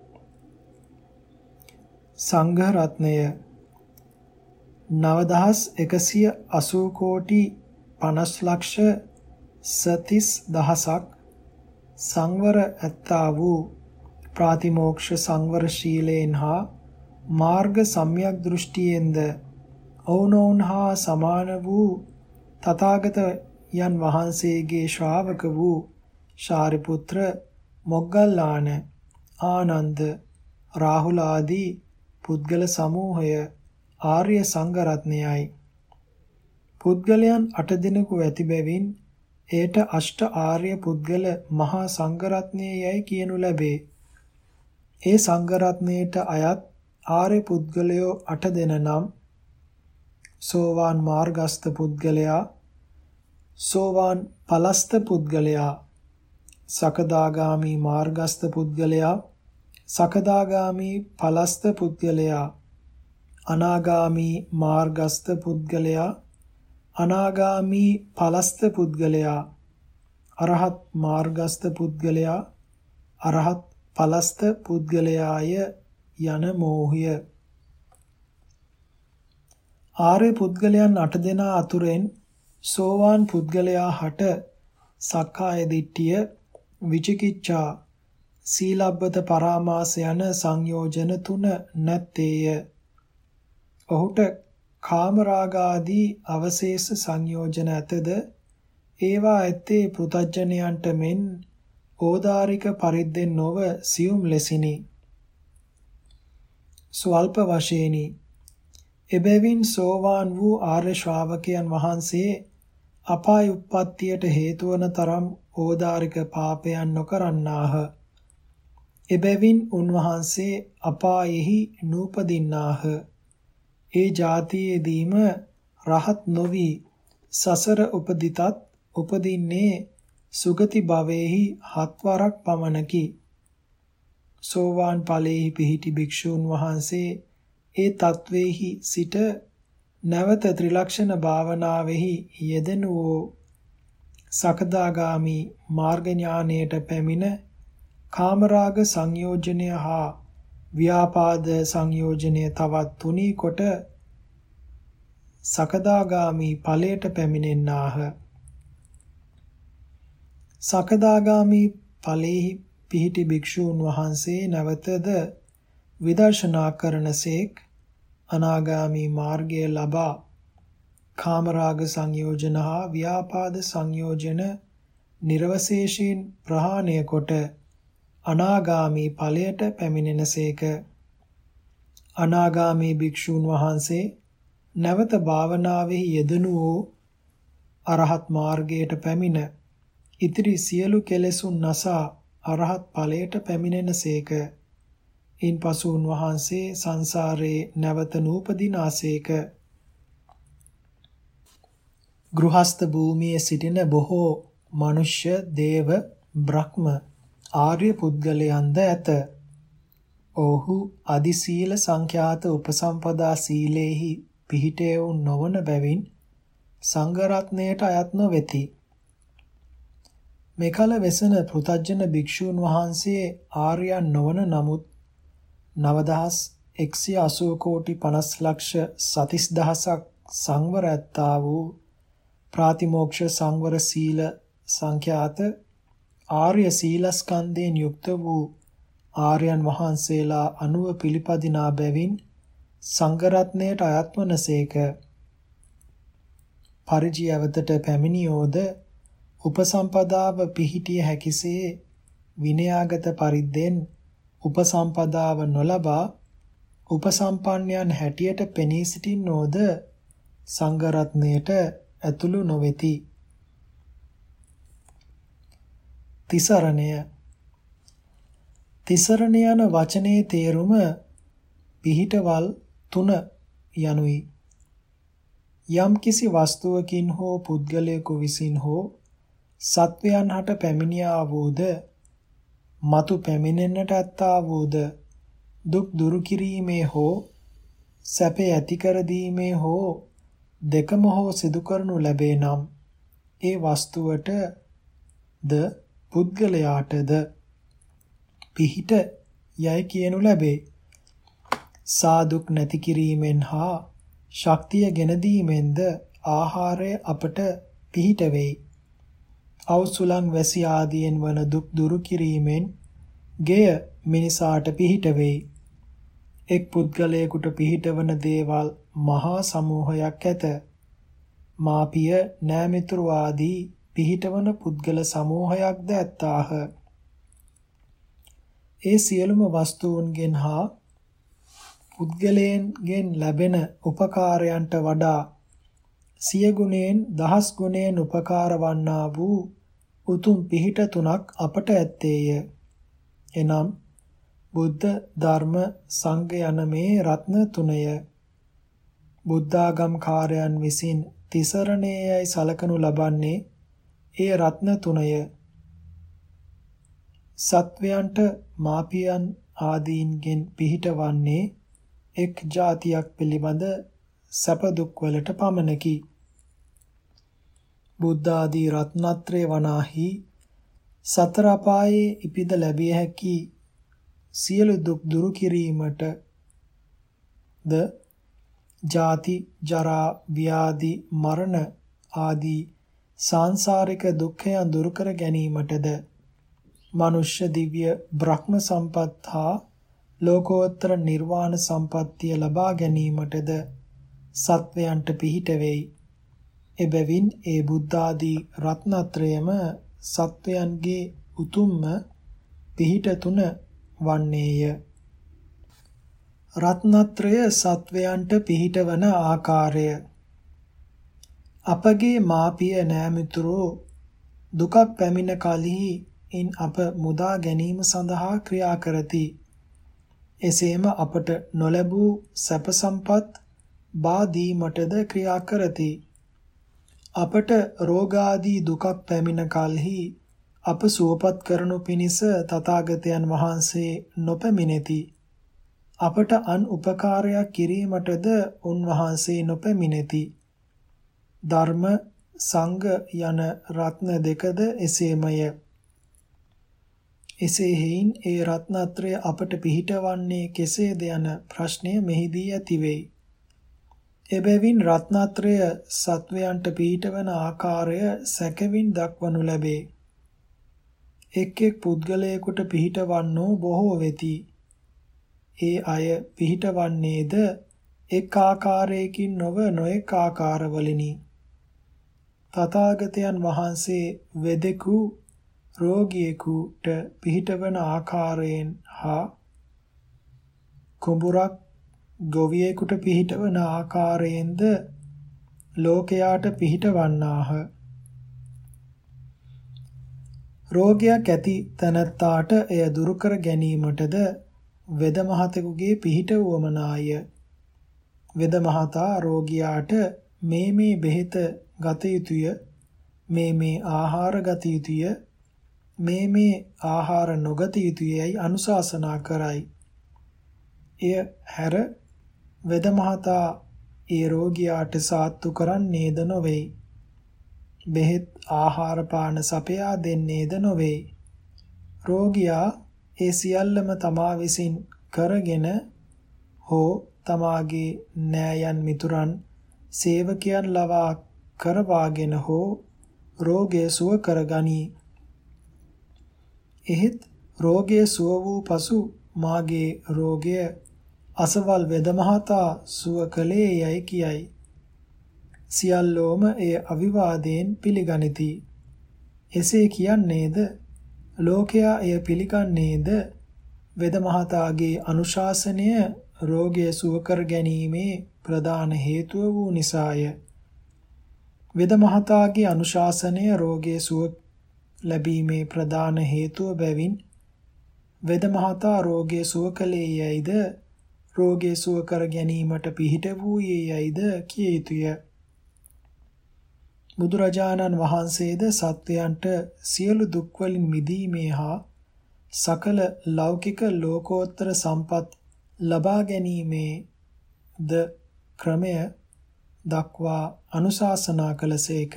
සංඝ රත්නය 9180 කෝටි 50 ලක්ෂ සතිස් දහසක් සංවර ඇත්තා වූ ප්‍රාතිමෝක්ෂ සංවර ශීලයෙන් හා මාර්ග සම්‍යක් දෘෂ්ටියෙන්ද ඔවුනොවුන් හා සමාන වූ තථාගත යන් වහන්සේගේ ශ්‍රාවක වූ ශාරිපුත්‍ර මොග්ගල්ලාන ආනන්ද රාහුල ආදී පුද්ගල සමූහය ආර්ය සංඝ රත්නයයි පුද්ගලයන් 8 දෙනෙකු ඇති බැවින් එයට අෂ්ට ආර්ය පුද්ගල මහා සංඝ රත්නයයි කියනු ලැබේ. ඒ සංඝ රත්නයට අයත් ආර්ය පුද්ගලයෝ 8 දෙන නම් සෝවාන් මාර්ගස්ත පුද්ගලයා සෝවාන් පලස්ත පුද්ගලයා සකදාගාමි මාර්ගස්ත පුද්ගලයා සකදාගාමි පලස්ත පුද්ගලයා අනාගාමි මාර්ගස්ත පුද්ගලයා අනාගාමි පලස්ත පුද්ගලයා අරහත් මාර්ගස්ත පුද්ගලයා අරහත් පලස්ත පුද්ගලයාය යන මෝහය ආර්ය පුද්ගලයන් 8 දෙනා අතුරෙන් සෝවාන් පුද්ගලයා හට සක්කාය දිට්ඨිය විචිකිච්ඡා සීලබ්බත පරාමාස යන සංයෝජන තුන නැත්තේය. ඔහුට කාමරාගාදී අවශේෂ සංයෝජන ඇතද ඒවා ඇත්තේ පෘතජ්ජනයන්ට මෙන් ඕදාරික පරිද්දෙන් නොව සියුම් ලෙසිනි. ස්වල්ප වශයෙනි එබැවින් සෝවාන් වූ ආර්ය ශ්‍රාවකයන් වහන්සේ අපාය උප්පත්තියට හේතු වන තරම් ඕදාරික පාපයන් නොකරන්නාහ. එබැවින් උන්වහන්සේ අපායෙහි නූපදින්නාහ. ඒ જાතියේදීම රහත් නොවි සසර උපදිතත් උපදින්නේ සුගති භවෙහි හත්වරක් පමණකි. සෝවාන් ඵලයේහි පිහිටි භික්ෂූන් වහන්සේ ඒ තත්වෙහි සිට නැවත ත්‍රිලක්ෂණ භාවනාවෙහි යෙදෙනු සකදාගාමි මාර්ග ඥානයට පැමිණ කාමරාග සංයෝජනය හා ව්‍යාපාද සංයෝජනය තවත් තුනී කොට සකදාගාමි ඵලයට පැමිණෙන්නාහ සකදාගාමි ඵලෙහි පිහිටි භික්ෂූන් වහන්සේ නැවතද විදර්ශනා කරනසේක් අනාගාමි මාර්ගය ලබා කාමරාග සංයෝජන හා ව්‍යාපාද සංයෝජන නිර්වශේෂයෙන් ප්‍රහාණය කොට අනාගාමි ඵලයට පැමිණෙනසේක අනාගාමි භික්ෂූන් වහන්සේ නැවත භාවනාවෙහි යෙදෙනු වූ අරහත් මාර්ගයට පැමිණ ඉතිරි සියලු කෙලෙසුන් නසා අරහත් ඵලයට පැමිණෙනසේක ඉන්පසු උන්වහන්සේ සංසාරේ නැවත නූපදිනාසේක ගෘහස්ත භූමියේ සිටින බොහෝ මනුෂ්‍ය දේව බ්‍රහ්ම ආර්ය පුද්ගලයන්ද ඇත. ඔහු අදි සීල සංඛ්‍යාත උපසම්පදා සීලේහි පිහිටෙව් නොවන බැවින් සංඝ රත්නයට අයත් නොවේති. මෙකල වෙසන පෘතජන භික්ෂූන් වහන්සේ ආර්යයන් නොවන නමුත් 9180 කෝටි 50 ලක්ෂ සතිස් දහසක් සංවර ඇත්තා වූ ප්‍රාතිමෝක්ෂ සංවර සීල සංඛ්‍යාත ආර්ය සීලස්කන්ධයෙන් යුක්ත වූ ආර්යයන් වහන්සේලා අනුව පිළිපදිනා බැවින් සංඝරත්නයට අයත්වනසේක පරිජියවතට පැමිණියෝද උපසම්පදාව පිහිටිය හැකිසේ විනයාගත පරිද්දෙන් උපසම්පදාව නොලබා උපසම්පන්නයන් හැටියට පෙනී සිටින්නෝද සංඝරත්නයට ඇතුළු නොවේති. තිසරණය. තිසරණ යන වචනේ තේරුම පිහිටවල් තුන යනුයි. යම් කිසි වස්තුවකින් හෝ පුද්ගලයෙකු විසින් හෝ සත්වයන් හට පැමිණියා වූද මතු පැමිණෙන්නට ඇත්තා වූද දුක් දුරු කිරීමේ හෝ සැපේ ඇති කර දීමේ හෝ දෙකම හෝ සිදු කරනු ලැබේ නම් ඒ වස්තුවට ද පුද්ගලයාටද පිහිට යයි කියනු ලැබේ. සාදුක් නැති කිරීමෙන් හා ශක්තිය ගෙන දීමෙන්ද ආහාරය අපට පිහිට වෙයි. අවසුලං වැසි ආදීන් වන දුක් දුරු කිරීමෙන් ගෙය මිනිසාට පිහිට වෙයි. එක් පුද්ගලයෙකුට පිහිටවන දේවල් මහා සමූහයක් ඇත. මාපිය නෑමිතුරු ආදී පිහිටවන පුද්ගල සමූහයක්ද ඇත්තාහ. ඒ සියලුම වස්තුන්ගෙන් හා පුද්ගලයන්ගෙන් ලැබෙන උපකාරයන්ට වඩා සිය ගුණයෙන් දහස් ගුණයෙන් උපකාර වන්නා වූ උතුම් පිහිට තුනක් අපට ඇත්තේය. එනම් බුද්ධ ධර්ම සංඝ යන මේ රත්න තුනය. බුද්ධාගම් කාර්යයන් විසින් තිසරණේයයි සලකනු ලබන්නේ ඒ රත්න තුනය. සත්වයන්ට මාපියන් ආදීන්ගෙන් පිහිටවන්නේ එක් જાතියක් පිළිබඳ සැප දුක් වලට පමණකි. බුද්ධ ආදී රත්නත්‍රේ වනාහි සතර අපායේ ඉපිද ලැබිය හැකි සියලු දුක් දුරු කිරීමට ද ජාති ජරා ව්‍යාධි මරණ ආදී සාංශාරික දුක්ඛයන් දුරු කර ගැනීමටද මනුෂ්‍ය දිව්‍ය බ්‍රහ්ම සම්පත් හා ලෝකෝත්තර නිර්වාණ සම්පත්තිය ලබා ගැනීමටද සත්වයන්ට පිහිට වෙයි. එබැවින් ඒ බුද්ධ ආදී රත්නත්‍රයම සත්වයන්ගේ උතුම්ම පිහිට තුන වන්නේය. රත්නත්‍රය සත්වයන්ට පිහිටවන ආකාරය අපගේ මාපිය නෑමිතුරෝ දුකක් පැමිණ කලෙහි ඉන් අප මුදා ගැනීම සඳහා ක්‍රියා කරති. එසේම අපට නොලැබූ සැප සම්පත් බාදීමටද ක්‍රියා කරති. අපට රෝගාදී දුකක් පැමිණ කලෙහි අප සුවපත් කරනු පිණිස තථාගතයන් වහන්සේ නොපැමිණෙති. අපට අන් උපකාරයක් කිරීමටද උන්වහන්සේ නොපැමිණෙති. ධර්ම සංඝ යන රත්න දෙකද එසේමය. එසේ හේයින් ඒ රත්නත්‍රය අපට පිහිටවන්නේ කෙසේද යන ප්‍රශ්නය මෙහිදී ඇති වෙයි. එබැවින් රත්නත්‍රය සත්වයන්ට පිහිටවන ආකාරය සැකවින් දක්වනු ලැබේ. එක් එක් පුද්ගලයෙකුට පිහිටවන්නෝ බොහෝ වෙති. ඒ අය පිහිටවන්නේද එක් ආකාරයකින් නොව නොඑක් ආකාරවලිනි. තථාගතයන් වහන්සේ වෙදෙකු රෝගියෙකුට පිහිටවන ආකාරයෙන් හා කුඹුරක් ගොවියෙකුට පිහිටවන ආකාරයෙන්ද ලෝකයාට පිහිටවන්නාහ රෝගයක් ඇති තැනැත්තාට එය දුරු කර ගැනීමටද වෙද මහතෙකුගේ පිහිට වුවමනාය වෙද මහතා රෝගියාට මේ මේ බෙහෙත ගත යුතුය මේ මේ ආහාර ගත යුතුය මේ මේ ආහාර නොගත යුතුයයි අනුශාසනා කරයි. එය හැර වෙද මහතා ඒ රෝගියාට සාත්තු කරන්නේද නොවේ. බෙහෙත් ආහාර පාන සපයා දෙන්නේද නොවේ. රෝගියා ඒ සියල්ලම තමා විසින් කරගෙන හෝ තමාගේ නෑයන් මිතුරන් සේවකයන් ලවා කරවාගෙන හෝ රෝගය සුව කරගනී එහෙත් රෝගය සුව වූ පසු මාගේ රෝගය අසවල් වෙදමහතා සුව කළේ යයි කියයි. සියල්ලෝම එය අවිවාදයෙන් පිළිගනිති. එසේ කියන්නේද ලෝකයා එය පිළිගන්නේද වෙදමහතාගේ අනුශාසනය රෝගය සුව කර ගැනීමේ ප්‍රධාන හේතුව වූ නිසාය. වෙදමහතාගේ අනුශාසනය රෝගයේ සුව ලැබීමේ ප්‍රධාන හේතුව බැවින් වෙදමහතා රෝගයේ සුව කළේ යයිද රෝගයේ සුව කර ගැනීමට පිහිට වූයේ යයිද කිය යුතුය. බුදුරජාණන් වහන්සේද සත්වයන්ට සියලු දුක් වලින් මිදීමේ හා සකල ලෞකික ලෝකෝත්තර සම්පත් ලබා ගැනීමේ ද ක්‍රමය දක්වා අනුශාසනා කළසේක.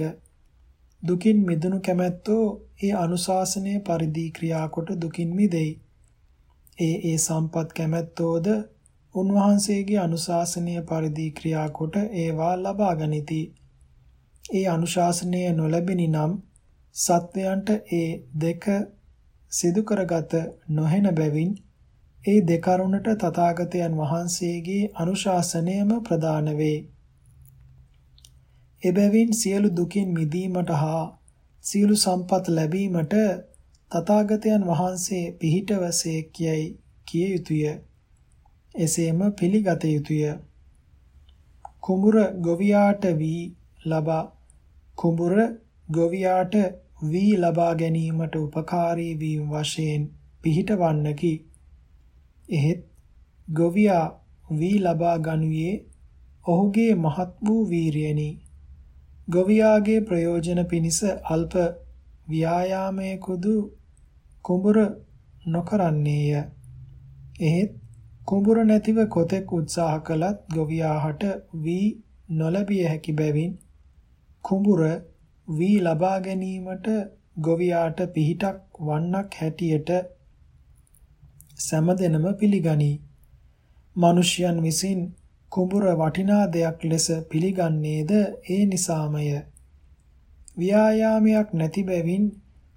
දුකින් මිදුණු කැමැත්තෝ ඒ අනුශාසනය පරිදි ක්‍රියාකොට දුකින් මිදෙයි. ඒ ඒ සම්පත් කැමැත්තෝද උන්වහන්සේගේ අනුශාසනය පරිදි ක්‍රියාකොට ඒවා ලබා ගනිති. ඒ අනුශාසනය නොලැබෙනි නම් සත්වයන්ට ඒ දෙක සිදු කරගත නොහෙන බැවින් ඒ දෙකරුණට තථාගතයන් වහන්සේගේ අනුශාසනයම ප්‍රදාන වේ. එබැවින් සියලු දුකින් මිදීමට හා සියලු සම්පත් ලැබීමට තථාගතයන් වහන්සේ පිහිටවසේ කියයි කිය යුතුය. එසේම පිළිගත යුතුය. කුඹුර ගොවියාට වී ලබා කුඹුර ගොවියාට වී ලබා ගැනීමට උපකාරී වීම වශයෙන් පිහිටවන්නකි. එහෙත් ගොවියා වී ලබා ගනුයේ ඔහුගේ මහත් වූ වීරියනි. ගොවියාගේ ප්‍රයෝජන පිණිස අල්ප ව්‍යායාමයකුදු කුඹුර නොකරන්නේය. එහෙත් කුඹුර නැතිව කොතෙක් උත්සාහ කළත් ගොවියාහට වී නොලැබිය හැකි බැවින් කුඹුර වී ලබා ගැනීමට ගොවියාට පිහිටක් වන්නක් හැටියට සෑමදෙනම පිළිගනී. මිනිසයන් විසින් කුඹුර වටිනා දෙයක් ලෙස පිළිගන්නේද ඒ නිසාමය. ව්‍යායාමයක් නැති බැවින්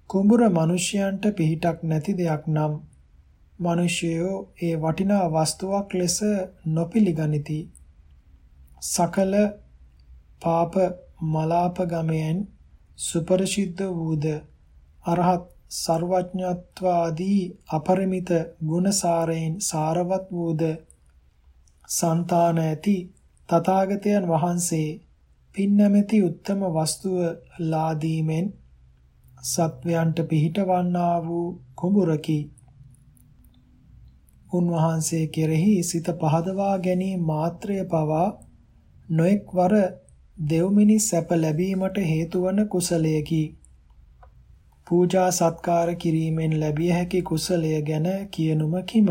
කුඹුර මිනිසයන්ට පිහිටක් නැති දෙයක් නම් මිනිසයෝ ඒ වටිනා වස්තුවක් ලෙස නොපිළිගනිති. සකල පාප මලාපගමයන් සුපරිසිද්ධ වූද අරහත් සර්වඥත්වාදී අපරිමිත ගුණසාරයෙන් සාරවත් වූද సంతාන ඇති තථාගතයන් වහන්සේ පින් නැමැති උත්තම වස්තුව ලාදීමෙන් සත්වයන්ට පිහිටවන්නා වූ කුඹුරකි. උන්වහන්සේ කෙරෙහි සිත පහදවා ගැනීම මාත්‍රය පවා නොඑක් වර දෙව්මිනි සැප ලැබීමට හේතු වන කුසලයකි. පූජා සත්කාර කිරීමෙන් ලැබිය හැකි කුසලය ගැන කියනුම කිම.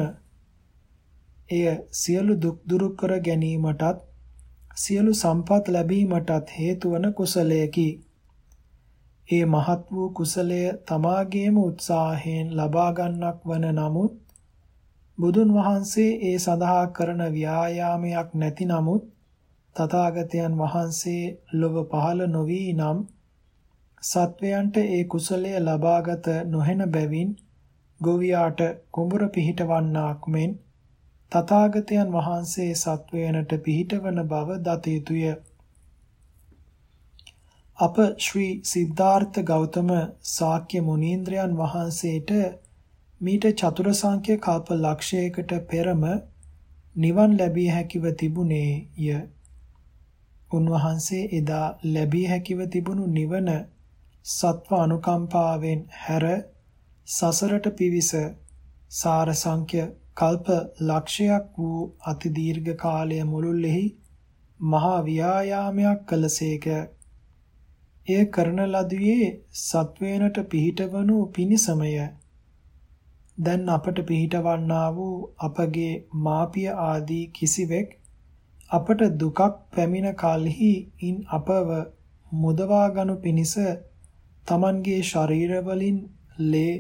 එය සියලු දුක් දුරු කර ගැනීමටත් සියලු සම්පත් ලැබීමටත් හේතු වන කුසලයකි. ඒ මහත් වූ කුසලය තමාගේම උත්සාහයෙන් ලබා ගන්නක් වන නමුත් බුදුන් වහන්සේ ඒ සඳහා කරන ව්‍යායාමයක් නැති නමුත් තථාගතයන් වහන්සේ ලොව පහළ නොවී නම් සත්වයන්ට ඒ කුසලය ලබාගත නොහෙන බැවින් ගොවියාට කුඹුර පිහිටවන්නාක් මෙන් තථාගතයන් වහන්සේ සත්වයනට පිහිටවන බව දත යුතුය. අප ශ්‍රී සිද්ධාර්ථ ගෞතම ශාක්‍ය මුනීන්ද්‍රයන් වහන්සේට මීට චතුර සංඛ්‍ය කල්ප ලක්ෂයකට පෙරම නිවන් ලැබිය හැකිව තිබුණේය. උන්වහන්සේ එදා ලැබිය හැකිව තිබුණු නිවන සත්ව අනුකම්පාවෙන් හැර සසරට පිවිස සාර සංඛ්‍ය කල්ප ලක්ෂයක් වූ අති දීර්ඝ කාලය මුළුල්ලෙහි මහා ව්‍යායාමයක් කළසේක. එය කරන ලදුවේ සත්වේනට පිහිටවනු පිණිසමය. දැන් අපට පිහිටවන්නා වූ අපගේ මාපිය ආදී කිසිවෙක් අපට දුකක් පැමිණ කලෙහි ඉන් අපව මුදවා ගනු පිණිස Tamanගේ ශරීරවලින් ලේ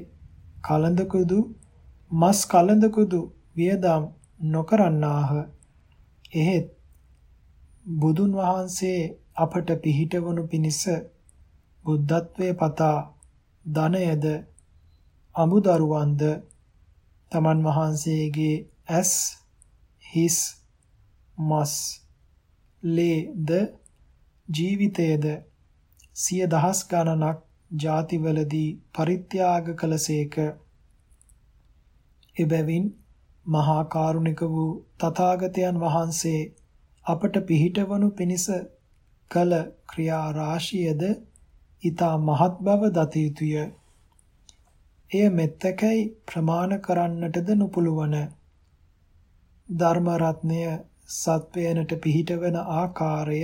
කලඳකුදු මස් කලඳකුදු වියදම් නොකරන්නාහ. එහෙත් බුදුන් වහන්සේ අපට පිහිටවනු පිණිස බුද්ධත්වයේ පතා ධනයද අමුදරුවන්ද තමන් වහන්සේගේ ඇස් හිස් මස් ලේද ජීවිතයේද සිය දහස් ගණනක් ಜಾතිවලදී පරිත්‍යාග කළසේක එබැවින් මහා කරුණික වූ තථාගතයන් වහන්සේ අපට පිහිටවනු පිණිස කළ ක්‍රියා රාශියද ඊතා මහත් බව දත යුතුය. එය මෙත්තකයි ප්‍රමාණ කරන්නටද නොපුළුවන. ධර්ම රත්නය සත්වයනට පිහිටවන ආකාරය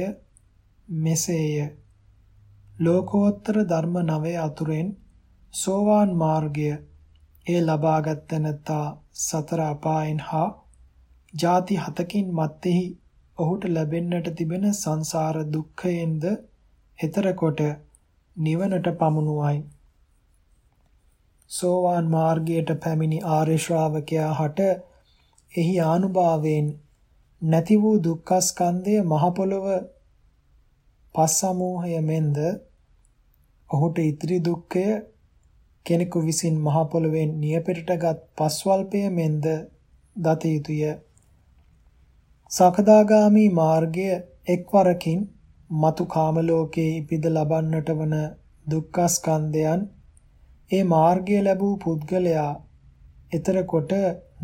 මෙසේය. ලෝකෝත්තර ධර්ම නවය අතුරෙන් සෝවාන් මාර්ගය ඒ ලබාගත් තැනැත්තා සතර අපායන් හා ಜಾති හතකින් මැත්තේහි ඔහුට ලැබෙන්නට තිබෙන සංසාර දුක්ඛයෙන්ද හෙතර කොට නිවනට පමුණුවයි. සෝවාන් මාර්ගයට පැමිණි ආර්ය ශ්‍රාවකයා හට එහි ආනුභාවයෙන් නැති වූ දුක්ඛස්කන්ධය මහ පොළොව පස් සමූහය මෙන්ද ඔහුට ඉතිරි දුක්ඛය කෙනෙකු විසින් මහ පොළොවෙන් නියපෙටටගත් පස්වල්පය මෙන්ද දත යුතුය. සකදාගාමි මාර්ගය එක්වරකින් మతు කාම ලෝකයේ ඉපිද ලබන්නට වන දුක්ඛස්කන්ධයන් ඒ මාර්ගය ලැබූ පුද්ගලයා ඊතර කොට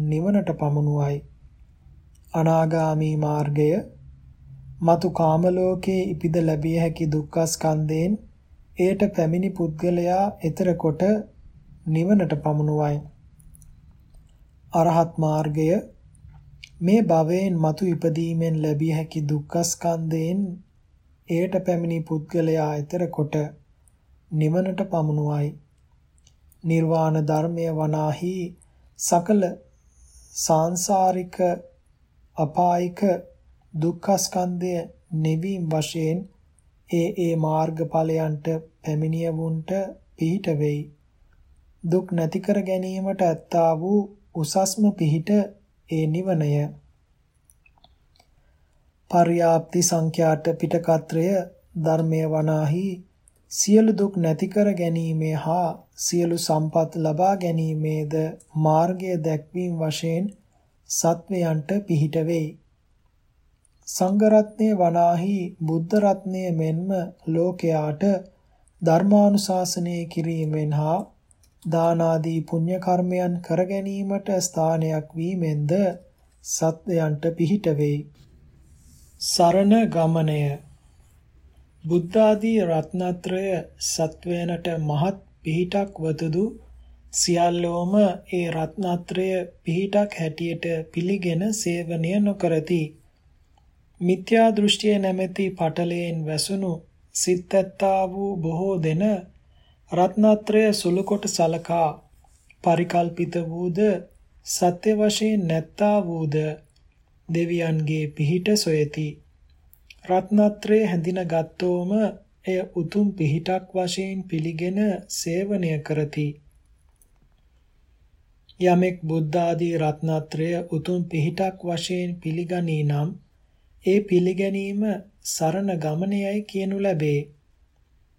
නිවනට පමුණුවයි අනාගාමි මාර්ගය మతు කාම ලෝකයේ ඉපිද ලැබිය හැකි දුක්ඛස්කන්ධයෙන් එයට පැමිණි පුද්ගලයා ඊතර කොට නිවනට පමුණුවයි අරහත් මාර්ගය මේ භවයෙන් මතු ඉපදීමෙන් ලැබිය හැකි දුක්ඛස්කන්ධයෙන් එයට පැමිණි පුද්ගලයා ඊතර කොට නිවනට පමුණුවයි. නිර්වාණ ධර්මය වනාහි සකල සාංශාරික අපායික දුක්ඛස්කන්ධය නිවීම වශයෙන් ඒ ඒ මාර්ගඵලයන්ට පැමිණියවුන්ට පිහිට වෙයි. දුක් නැති කර ගැනීමට ඇත්තා වූ උසස්ම පිහිට ඒ නිවනය. පර්යාප්ති සංඛ්‍යාත පිටකත්‍රය ධර්මයේ වනාහි සියලු දුක් නැති කර ගැනීමේ හා සියලු සම්පත් ලබා ගැනීමේද මාර්ගය දැක්වීම වශයෙන් සත්වයන්ට පිහිට වෙයි. සංඝ රත්නයේ වනාහි බුද්ධ රත්නයේ මෙන්ම ලෝකයාට ධර්මානුශාසනය කිරීමෙන් හා දාන ආදී පුණ්‍ය කර්මයන් කර ගැනීමට ස්ථානයක් වීමෙන්ද සත්වයන්ට පිහිට වෙයි. සරණ ගමනය බුද්ධ ආදී රත්නත්‍රය සත්වයනට මහත් පිහිටක් වතුදු සියල්ලෝම ඒ රත්නත්‍රය පිහිටක් හැටියට පිළිගෙන සේවනය නොකරති මිත්‍යා දෘෂ්ටිය නැමැති පටලයෙන් වැසුණු සිත්ත්තා වූ බොහෝ දෙන රත්නත්‍රය සුළු කොට සලකා පරිකල්පිත වූද සත්‍ය වශයෙන් නැත්තා වූද දෙවියන්ගේ පිහිට සොයති. රත්නත්‍රය හැඳින ගත්තෝම එය උතුම් පිහිටක් වශයෙන් පිළිගෙන සේවනය කරති. යමෙක් බුද්ධ ආදී රත්නත්‍රය උතුම් පිහිටක් වශයෙන් පිළිගනී නම් ඒ පිළිගැනීම සරණ ගමනයයි කියනු ලැබේ.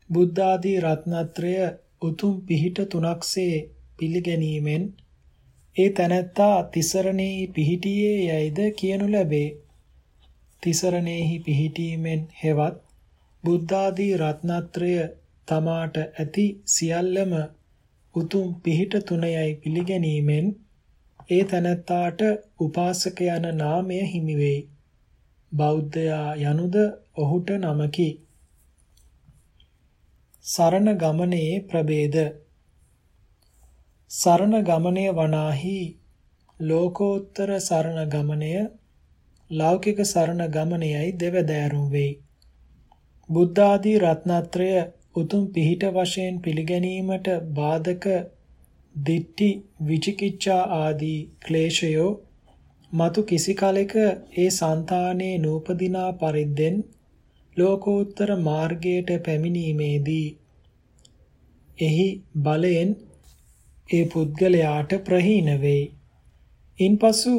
බුද්ධ ආදී රත්නත්‍රය උතුම් පිහිට තුනක්සේ පිළිගැනීමෙන් ඒ තැනැත්තා තිසරණෙහි පිහිටියේ යයිද කියනු ලැබේ. තිසරණෙහි පිහිටීමෙන් හෙවත් බුද්ධාදී රත්නත්‍රය තමාට ඇති සියල්ලම උතුම් පිහිට තුනයයි පිළිගැනීමෙන් ඒ තැනැත්තාට උපාසක යන නාමය හිමි වෙයි. බෞද්ධයා යනුද ඔහුට නමකි. සරණ ගමනේ ප්‍රභේද සරණ ගමනය වනාහි ලෝකෝත්තර සරණ ගමනය ලෞකික සරණ ගමනයයි දෙවදෑරුම් වෙයි. බුද්ධ ආදී රත්නත්‍රය උතුම් පිහිට වශයෙන් පිළිගැනීමට බාධක දිට්ටි විචිකිච්ඡා ආදී ක්ලේශයෝ මතු කිසි කලෙක ඒ సంతානයේ නූපදිනා පරිද්දෙන් ලෝකෝත්තර මාර්ගයට පැමිණීමේදී එහි බලයෙන් ඒ පුද්ගලයාට ප්‍රහීන වෙයි. ඉන්පසු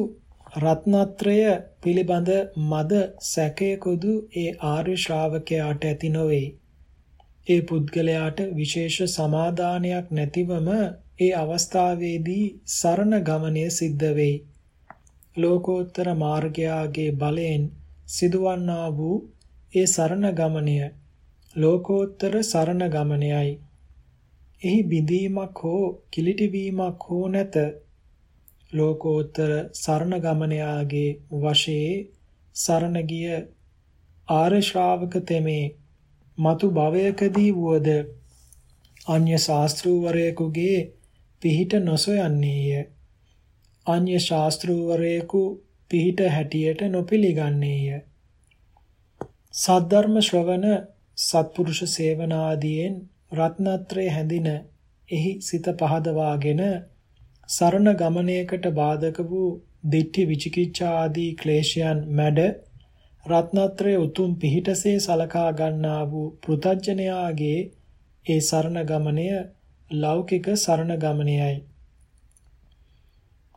රත්නත්‍රය පිළිබඳ මද සැකයකුදු ඒ ආර්ය ශ්‍රාවකයාට ඇති නොවේ. ඒ පුද්ගලයාට විශේෂ සමාදානයක් නැතිවම ඒ අවස්ථාවේදී සරණ ගමනය සිද්ධ වෙයි. ලෝකෝත්තර මාර්ගයාගේ බලයෙන් සිදුවන්නා වූ ඒ සරණ ගමනය ලෝකෝත්තර සරණ ගමනයයි. එහි බිඳීමක් හෝ කිලිටිවීමක් හෝ නැත. ලෝකෝත්තර සරණ ගමනයාගේ වශයේ සරණ ගිය ආර්ය ශ්‍රාවක තෙමේ මතු භවයකදී වුවද අන්‍ය ශාස්ත්‍රූවරයෙකුගේ පිහිට නොසොයන්නේය. අන්‍ය ශාස්ත්‍රූවරයෙකු පිහිට හැටියට නොපිළිගන්නේය. සද්ධර්ම ශ්‍රවණ සත්පුරුෂ සේවනාදීන් රත්නත්‍රය හැඳින එහි සිත පහදවාගෙන සරණ ගමනයකට බාධක වූ දිට්ඨි විචිකිච්ඡා ආදී ක්ලේශයන් මැඩ රත්නත්‍රය උතුම් පිහිටසේ සලකා ගන්නා වූ පෘතජ්ජනයාගේ ඒ සරණ ගමනය ලෞකික සරණ ගමනයයි.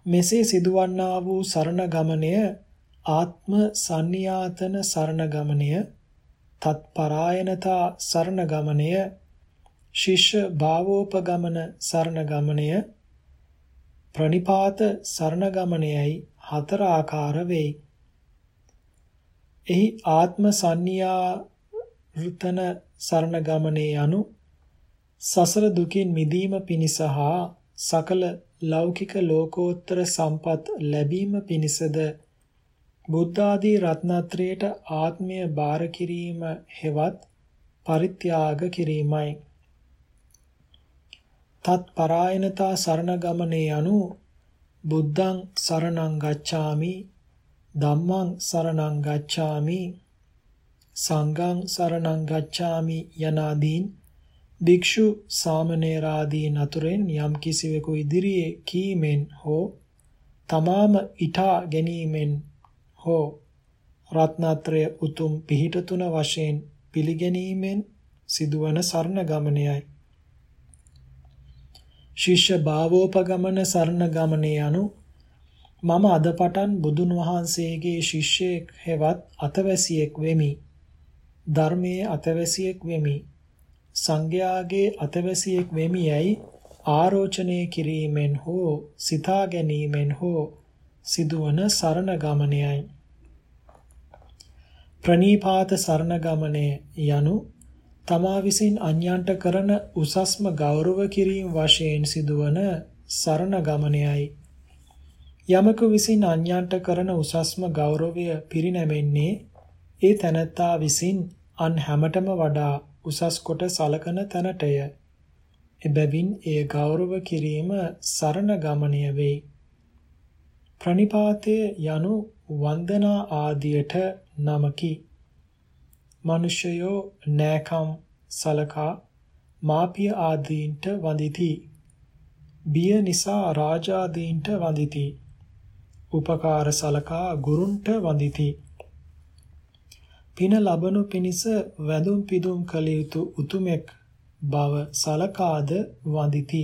මෙසේ සිදුවන්නා වූ සරණ ගමනය ආත්ම සංනියාතන සරණ ගමනය තත්පරායනතා සරණ ගමනය ශිෂ්‍ය භාවෝපගමන සරණ ගමනය ප්‍රනිපාත සරණ ගමනයයි හතර ආකාර වෙයි. එහි ආත්ම සංනියාෘතන සරණ ගමනේ යනු සසර දුකින් මිදීම පිණිස හා සකල ලෞකික ලෝකෝත්තර සම්පත් ලැබීම පිණිසද බුද්ධ ආදී රත්නත්‍රයට ආත්මය බාර කිරීම හෙවත් පරිත්‍යාග කිරීමයි. තත් පරායනතා සරණ ගමනේ යනු බුද්ධං සරණං ගච්ඡාමි ධම්මං සරණං ගච්ඡාමි සංඝං සරණං ගච්ඡාමි යනාදීන් භික්ෂු සාමණේරාදී නතුරෙන් යම් කිසිවෙකු ඉදිරියේ කීමෙන් හෝ තමාම ඊටා ගැනීමෙන් හෝ රත්නත්‍රය උතුම් පිහිට තුන වශයෙන් පිළිගැනීමෙන් සිදුවන සරණ ගමනයයි. ශිෂ්‍ය භාවෝපගමන සරණ ගමනේ යනු මම අද පටන් බුදුන් වහන්සේගේ ශිෂ්‍යයෙක් හෙවත් අතවැසියෙක් වෙමි. ධර්මයේ අතවැසියෙක් වෙමි. සංඝයාගේ අතවැසියෙක් වෙමි යයි ආරෝචනය කිරීමෙන් හෝ සිතා ගැනීමෙන් හෝ සිදුවන සරණ ගමනයයි. ප්‍රණීපාත සරණ ගමනය යනු තමා විසින් අන්‍යයන්ට කරන උසස්ම ගෞරව කිරීම වශයෙන් සිදුවන සරණ ගමනයයි. යමක විසින් අන්‍යයන්ට කරන උසස්ම ගෞරවය පිරිනැමෙන්නේ ඒ තැනැත්තා විසින් අන් හැමතෙම වඩා උසස් කොට සලකන තැනටය. එබැවින් එය ගෞරව කිරීම සරණ ගමනය වේ. ප්‍රණිපාතය යනු වන්දනා ආදියට නමකි. මිනිසයෝ නෑකම් සලකා මාපිය ආදීන්ට වඳිති. බිය නිසා රාජාදීන්ට වඳිති. උපකාර සලකා ගුරුන්ට වඳිති. පින ලබනු පිණිස වැඳුම් පිදුම් කළ යුතු උතුමෙක් බව සලකාද වඳිති.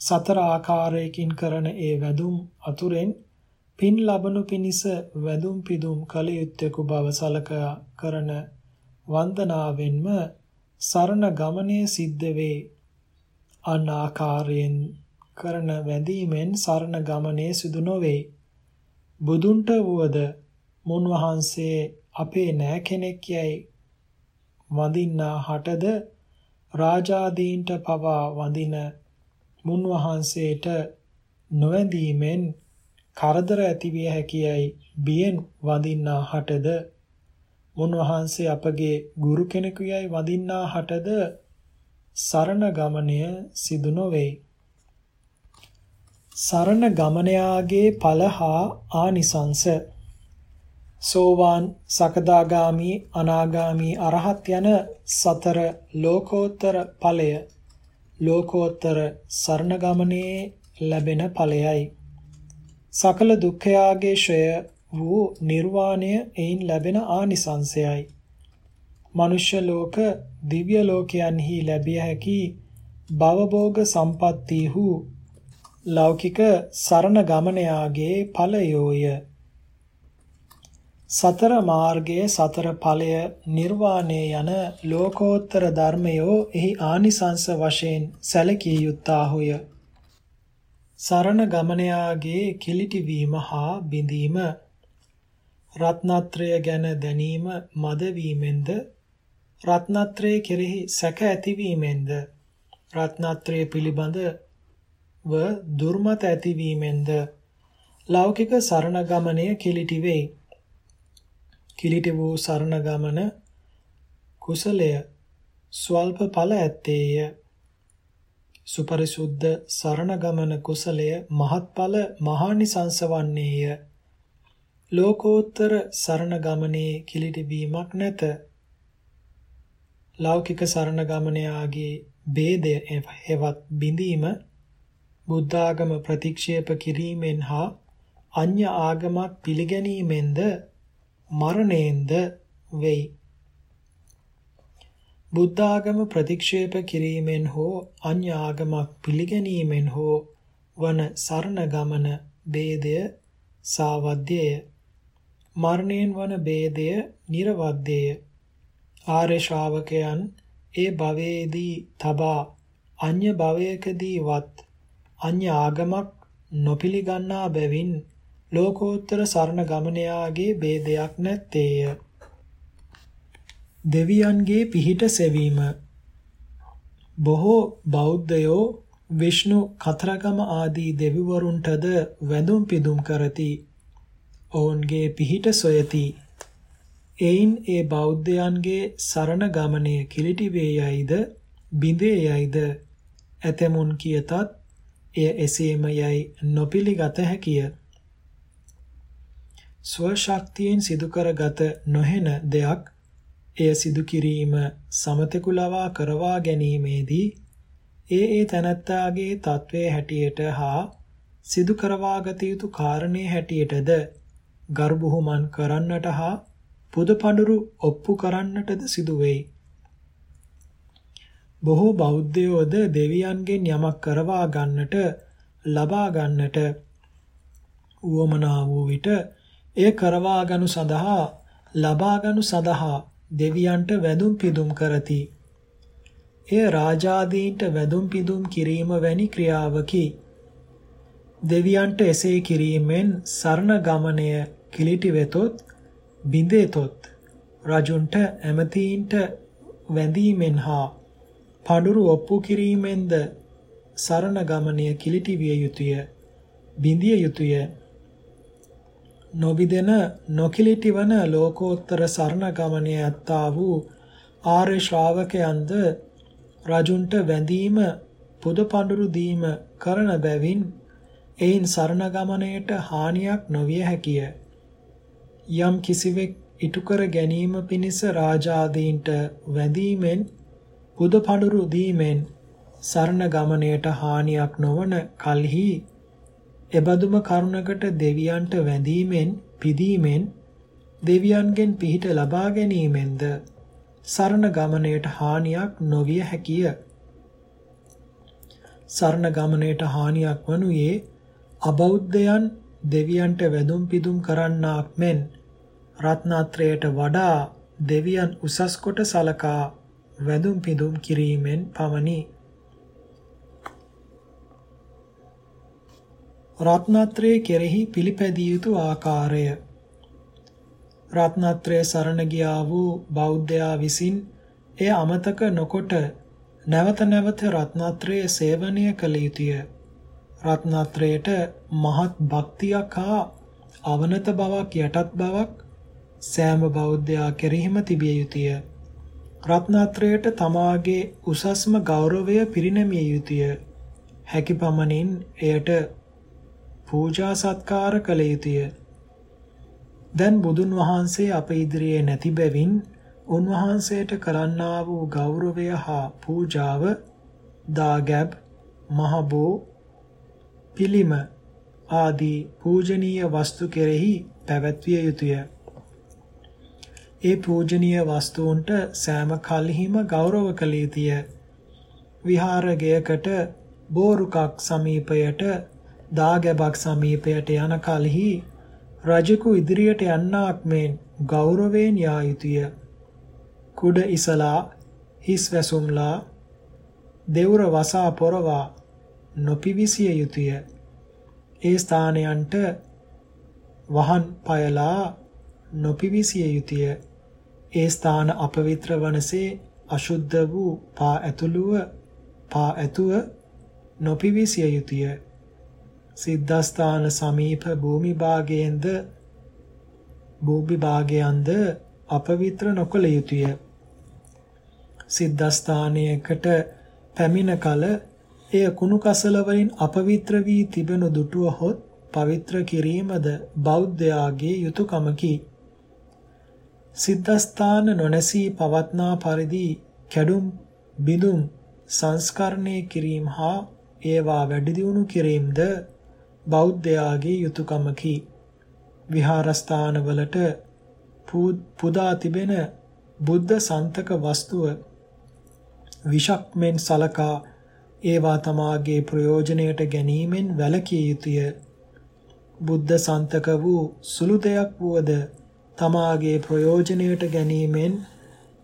සතර ආකාරයකින් කරන ඒ වැඳුම් අතුරෙන් පින් ලබනු පිණිස වැඳුම් පිදුම් කළ යුත්තේකු බව සලකා කරන වන්දනාවෙන්ම සරණ ගමනේ සිද්ධ වේ. අන් ආකාරයෙන් කරන වැඳීමෙන් සරණ ගමනේ සිදු නොවේ. බුදුන්ට වුවද මුන් වහන්සේ අපේ නෑ කෙනෙක් යයි වඳින්නා හටද රාජාදීන්ට පවා වඳින මුන් වහන්සේට නොවැඳීමෙන් කරදර ඇතිවිය හැකියයි බියෙන් වඳින්නා හටද උන්වහන්සේ අපගේ ගුරු කෙනෙකු යයි වඳින්නා හටද සරණ ගමනය සිදු නොවේ. සරණ ගමනයාගේ ඵල හා ආනිසංස. සෝවාන් සකදාගාමි අනාගාමි අරහත් යන සතර ලෝකෝත්තර ඵලය. ලෝකෝත්තර සරණ ගමනේ ලැබෙන ඵලයයි. සකල දුක්ඛයාගේ ශ්‍රය වූ නිර්වාණය එයින් ලැබෙන ආනිසංසයයි. මනුෂ්‍ය ලෝක දිව්‍ය ලෝකයන්හි ලැබිය හැකි භවභෝග සම්පත්තිහු ලෞකික සරණ ගමනයාගේ ඵලයෝය. සතර මාර්ගයේ සතර ඵලය නිර්වාණය යන ලෝකෝත්තර ධර්මයෝ එහි ආනිසංස වශයෙන් සැලකිය යුත්තාහුය. සරණ ගමනයාගේ කිලිටි වීම හා බිඳීම රත්නත්‍රය ගැන දැනීම මද වීමෙන්ද රත්නත්‍රය කෙරෙහි සැක ඇතිවීමෙන්ද රත්නත්‍රය පිළිබඳව දුර්මත ඇතිවීමෙන්ද ලෞකික සරණ ගමනය කිලිටි වෙයි. කිලිටි වූ සරණ ගමන කුසලය ස්වල්ප ඵල ඇත්තේය. සුපරිසුද්ධ සරණ ගමන කුසලය මහත්ඵල මහානිසංස වන්නේය. ලෝකෝත්තර සරණ ගමනේ කිලිටි වීමක් නැත. ලෞකික සරණ ගමනයාගේ ભેදය හෙවත් බිඳීම බුද්ධ ආගම ප්‍රතික්ෂේප කිරීමෙන් හා අන්‍ය ආගමක් පිළිගැනීමෙන්ද මරණයෙන්ද වෙයි. බුද්ධ ආගම ප්‍රතික්ෂේප කිරීමෙන් හෝ අන්‍ය ආගමක් පිළිගැනීමෙන් හෝ වන සරණ ගමන ભેදය සාවද්‍යය මරණයෙන් වන ભેදය නිර්වද්‍යය ආර්ය ශ්‍රාවකයන් ඒ භවයේදී තබා අන්‍ය භවයකදීවත් අන්‍ය ආගමක් නොපිළිගන්නා බැවින් ලෝකෝත්තර සරණ ගමනයාගේ ભેදයක් නැත්තේය. දෙවියන්ගේ පිහිට සෙවීම. බොහෝ බෞද්ධයෝ විෂ්ණු කතරගම ආදී දෙවිවරුන්ටද වැඳුම් පිදුම් කරති. ඔවුන්ගේ පිහිට සොයති. එයින් ඒ බෞද්ධයන්ගේ සරණ ගමනය කිලිටි වේ යයිද බිඳේ යයිද ඇතමුන් කියතත් එය එසේම යයි නොපිළිගත හැකිය. ස්වශක්තියෙන් සිදු කරගත නොහෙන දෙයක් එය සිදු කිරීම සමතෙකු ලවා කරවා ගැනීමේදී ඒ ඒ තනත්තාගේ තත්වයේ හැටියට හා සිදු කරවාගත යුතු කාරණේ හැටියටද ගර්භුහුමන් කරන්නට හා පුදපඬුරු ඔප්පු කරන්නටද සිදු වෙයි. බොහෝ බෞද්ධයෝද දෙවියන්ගෙන් යමක් කරවා ගන්නට ලබා ගන්නට උවමනා වූ විට එය කරවා ගනු සඳහා ලබා ගනු සඳහා දෙවියන්ට වැඳුම් පිදුම් කරති. එය රාජාදීන්ට වැඳුම් පිදුම් කිරීම වැනි ක්‍රියාවකි. දෙවියන්ට එසේ කිරීමෙන් සරණ ගමනය කිලිටි වෙතොත් බිඳේතොත් රජුන්ට ඇමතීන්ට වැඳීමෙන් හා පඩුරු ඔප්පු කිරීමෙන්ද සරණ ගමනය කිලිටි විය යුතුය බිඳිය යුතුය. නොබිදෙන නොකිලිටි වන ලෝකෝත්තර සරණ ගමනේ ඇත්තා වූ ආර්ය ශ්‍රාවකයන්ද රජුන්ට වැඳීම පුද පඬුරු දීම කරන බැවින් එයින් සරණ ගමනයට හානියක් නොවිය හැකිය. යම් කිසිවෙක් ඉටු කර ගැනීම පිණිස රාජාදීන්ට වැඳීමෙන් පුද පඬුරු දීමෙන් සරණ ගමනයට හානියක් නොවන කල්හි එබඳුම කරුණකට දෙවියන්ට වැඳීමෙන් පිදීමෙන් දෙවියන්ගෙන් පිහිට ලබා ගැනීමෙන්ද සරණ ගමනයට හානියක් නොවිය හැකිය. සරණ ගමනයට හානියක් වනුයේ අබෞද්ධයන් දෙවියන්ට වැඳුම් පිදුම් කරන්නාක් මෙන් රත්නත්‍රයට වඩා දෙවියන් උසස් කොට සලකා වැඳුම් පිදුම් කිරීමෙන් පමණි. රත්නත්‍රයේ කෙරෙහි පිළිපැදිය යුතු ආකාරය රත්නත්‍රය සරණ ගියා වූ බෞද්ධයා විසින් එය අමතක නොකොට නැවත නැවත රත්නත්‍රයේ සේවනය කළ යුතුය. රත්නත්‍රයට මහත් භක්තියක් හා අවනත බවක් යටත් බවක් සෑම බෞද්ධයා කෙරෙහිම තිබිය යුතුය. රත්නත්‍රයට තමාගේ උසස්ම ගෞරවය පිරිනැමිය යුතුය. හැකි පමණින් එයට පූජා සත්කාර කළ යුතුය. දැන් බුදුන් වහන්සේ අප ඉදිරියේ නැති බැවින් උන්වහන්සේට කරන්නා වූ ගෞරවය හා පූජාව දාගැබ් මහබෝ පිළිම ආදී පූජනීය වස්තු කෙරෙහි පැවැත්විය යුතුය. ඒ පූජනීය වස්තුන්ට සෑම කල්හිම ගෞරව කළ යුතුය. විහාරගයකට බෝරුකක් සමීපයට දාගැබක් සමීපයට යන කලෙහි රජෙකු ඉදිරියට යන්නාක් මෙන් ගෞරවයෙන් යා යුතුය. කුඩ ඉසලා හිස් වැසුම්ලා දෙවුර වසා පොරවා නොපිවිසිය යුතුය. ඒ ස්ථානයන්ට වහන් පයලා නොපිවිසිය යුතුය. ඒ ස්ථාන අපවිත්‍ර වනසේ අශුද්ධ වූ පා ඇතුළුව පා ඇතුව නොපිවිසිය යුතුය. සිද්ධාස්ථාන සමීප භූමි භාගයෙන්ද භූමි භාගයන්ද අපවිත්‍ර නොකළ යුතුය. සිද්ධාස්ථානයකට පැමිණ කල එය කුණු කසල වලින් අපවිත්‍ර වී තිබෙනු දුටුවහොත් පවිත්‍ර කිරීමද බෞද්ධයාගේ යුතුයකමකි. සිද්ධාස්ථාන නොනැසී පවත්නා පරිදි කැඩුම් බිඳුම් සංස්කරණය කිරීම හා ඒවා වැඩි දියුණු කිරීමද බෞද්ධයාගේ යුතුයකමකි. විහාරස්ථානවලට පුදා තිබෙන බුද්ධ සන්තක වස්තුව විෂක් මෙන් සලකා ඒවා තමාගේ ප්‍රයෝජනයට ගැනීමෙන් වැළකිය යුතුය. බුද්ධ සන්තක වූ සුළු දෙයක් වුවද තමාගේ ප්‍රයෝජනයට ගැනීමෙන්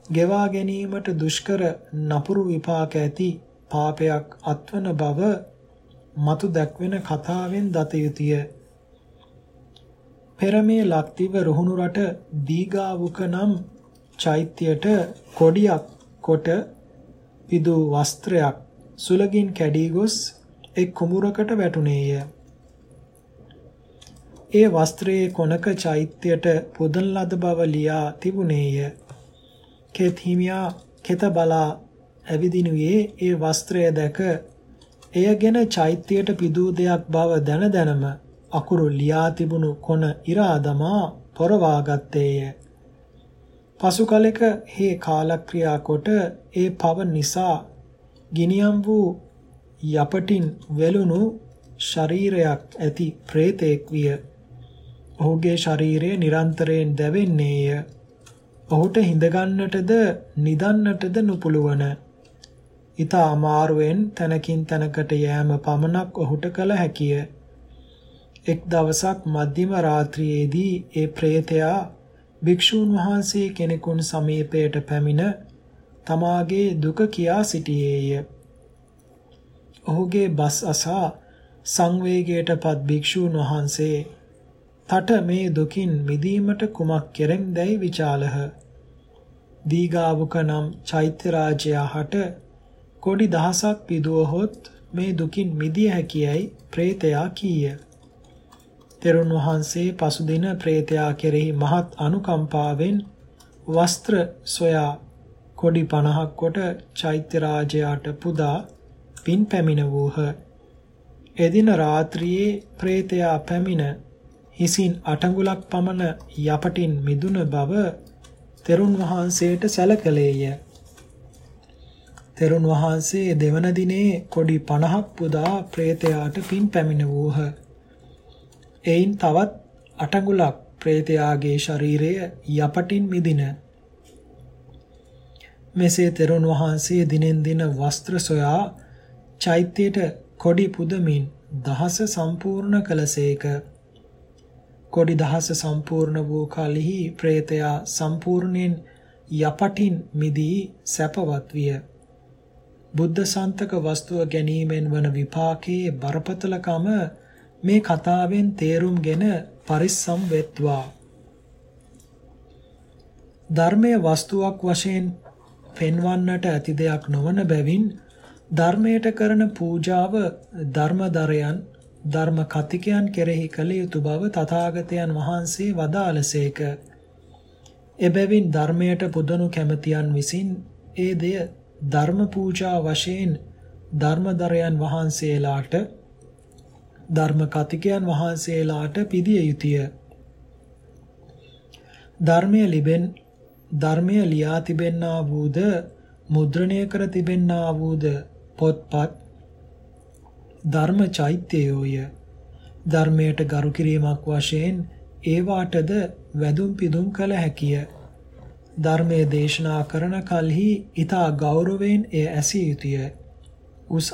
ගෙවා ගැනීමට දුෂ්කර නපුරු විපාක ඇති පාපයක් අත්වන බව මතු දැක්වෙන කතාවෙන් දත යුතුය. පෙරමේ ලක්තිව රුහුණු රට දීගාවුක නම් චෛත්‍යයට කොඩියක් කොට පිදු වස්ත්‍රයක් සුලගින් කැඩී ගොස් එක් කුඹුරකට වැටුණේය. ඒ වස්ත්‍රයේ කොනක චෛත්‍යයට පොදන ලද බව ලියා තිබුණේය. කෙත් හිමියා කෙත බලා ඇවිදිනුයේ ඒ වස්ත්‍රය දැක එයගෙන චෛත්‍යයට පිදූ දෙයක් බව දැන දැනම අකුරු ලියා තිබුණු කොන ඉරා දමා පොරවා ගත්තේය. පසු කලෙක හේ කාලක්‍රියා කොට ඒ පව නිසා ගිනියම් වූ යපටින් වෙලුණු ශරීරයක් ඇති ප්‍රේතෙක් විය. ඔහුගේ ශරීරය නිරන්තරයෙන් දැවෙන්නේය. ඔහුට හිඳගන්නටද නිදන්නටද නොපුළුවන. ඊට අමාරුවෙන් තනකින් තනකට යෑම පමණක් ඔහුට කළ හැකිය. එක් දවසක් මධ්‍යම රාත්‍රියේදී ඒ ප්‍රේතයා භික්ෂූන් වහන්සේ කෙනෙකුන් සමීපයට පැමිණ තමාගේ දුක කියා සිටියේය. ඔහුගේ බස් අසා සංවේගයටපත් භික්ෂූන් වහන්සේ තට මේ දුකින් මිදීමට කුමක් කෙරෙම්දැයි විචාලහ. දීගාවුක නම් චෛත්‍ය රාජයා හට කොඩි දහසක් පිදුවහොත් මේ දුකින් මිදිය හැකියයි ප්‍රේතයා කීය. තෙරුන් වහන්සේ පසුදින ප්‍රේතයා කෙරෙහි මහත් අනුකම්පාවෙන් වස්ත්‍ර සොයා කොඩි 50ක් කොට චෛත්‍ය රාජයාට පුදා පින් පැමිණ වූහ. එදින රාත්‍රියේ ප්‍රේතයා පැමිණ හිසින් අටඟුලක් පමණ යපටින් මිදුන බව තෙරුන් වහන්සේට සැලකලේය. තෙරුන් වහන්සේ දෙවන දිනේ කොඩි 50ක් පුදා ප්‍රේතයාට පින් පැමිණ වූහ. එයින් තවත් අටඟුලක් ප්‍රේතයාගේ ශරීරය යපටින් මිදින. මෙසේ තෙරුන් වහන්සේ දිනෙන් දින වස්ත්‍ර සොයා චෛත්‍යයට කොඩි පුදමින් දහස සම්පූර්ණ කළසේක. කොඩි දහස සම්පූර්ණ වූ කලෙහි ප්‍රේතයා සම්පූර්ණයෙන් යපටින් මිදී සැපවත් විය. බුද්ධ සන්තක වස්තුව ගැනීමෙන් වන විපාකයේ බරපතලකම මේ කතාවෙන් තේරුම්ගෙන පරිස්සම් වෙත්වා. ධර්මයේ වස්තුවක් වශයෙන් පෙන්වන්නට ඇති දෙයක් නොවන බැවින් ධර්මයට කරන පූජාව ධර්මදරයන් ධර්ම කතිකයන් කෙරෙහි කළ යුතු බව තථාගතයන් වහන්සේ වදාළසේක. එබැවින් ධර්මයට පුදනු කැමැතියන් විසින් ඒ දෙය ධර්ම පූජා වශයෙන් ධර්මදරයන් වහන්සේලාට ධර්ම කතිකයන් වහන්සේලාට පිදිය යුතුය. ධර්මය ලිබෙන් ධර්මය ලියා තිබෙන්නා වූද මුද්‍රණය කර තිබෙන්නා වූද පොත්පත් ධර්ම චෛත්‍යයෝය. ධර්මයට ගරු කිරීමක් වශයෙන් ඒවාටද වැදුම් පිදුම් කළ හැකිය. ධර්මයේ දේශනා කරන කලෙහි ඊතා ගෞරවයෙන් එය ඇසිය යුතුය. උස්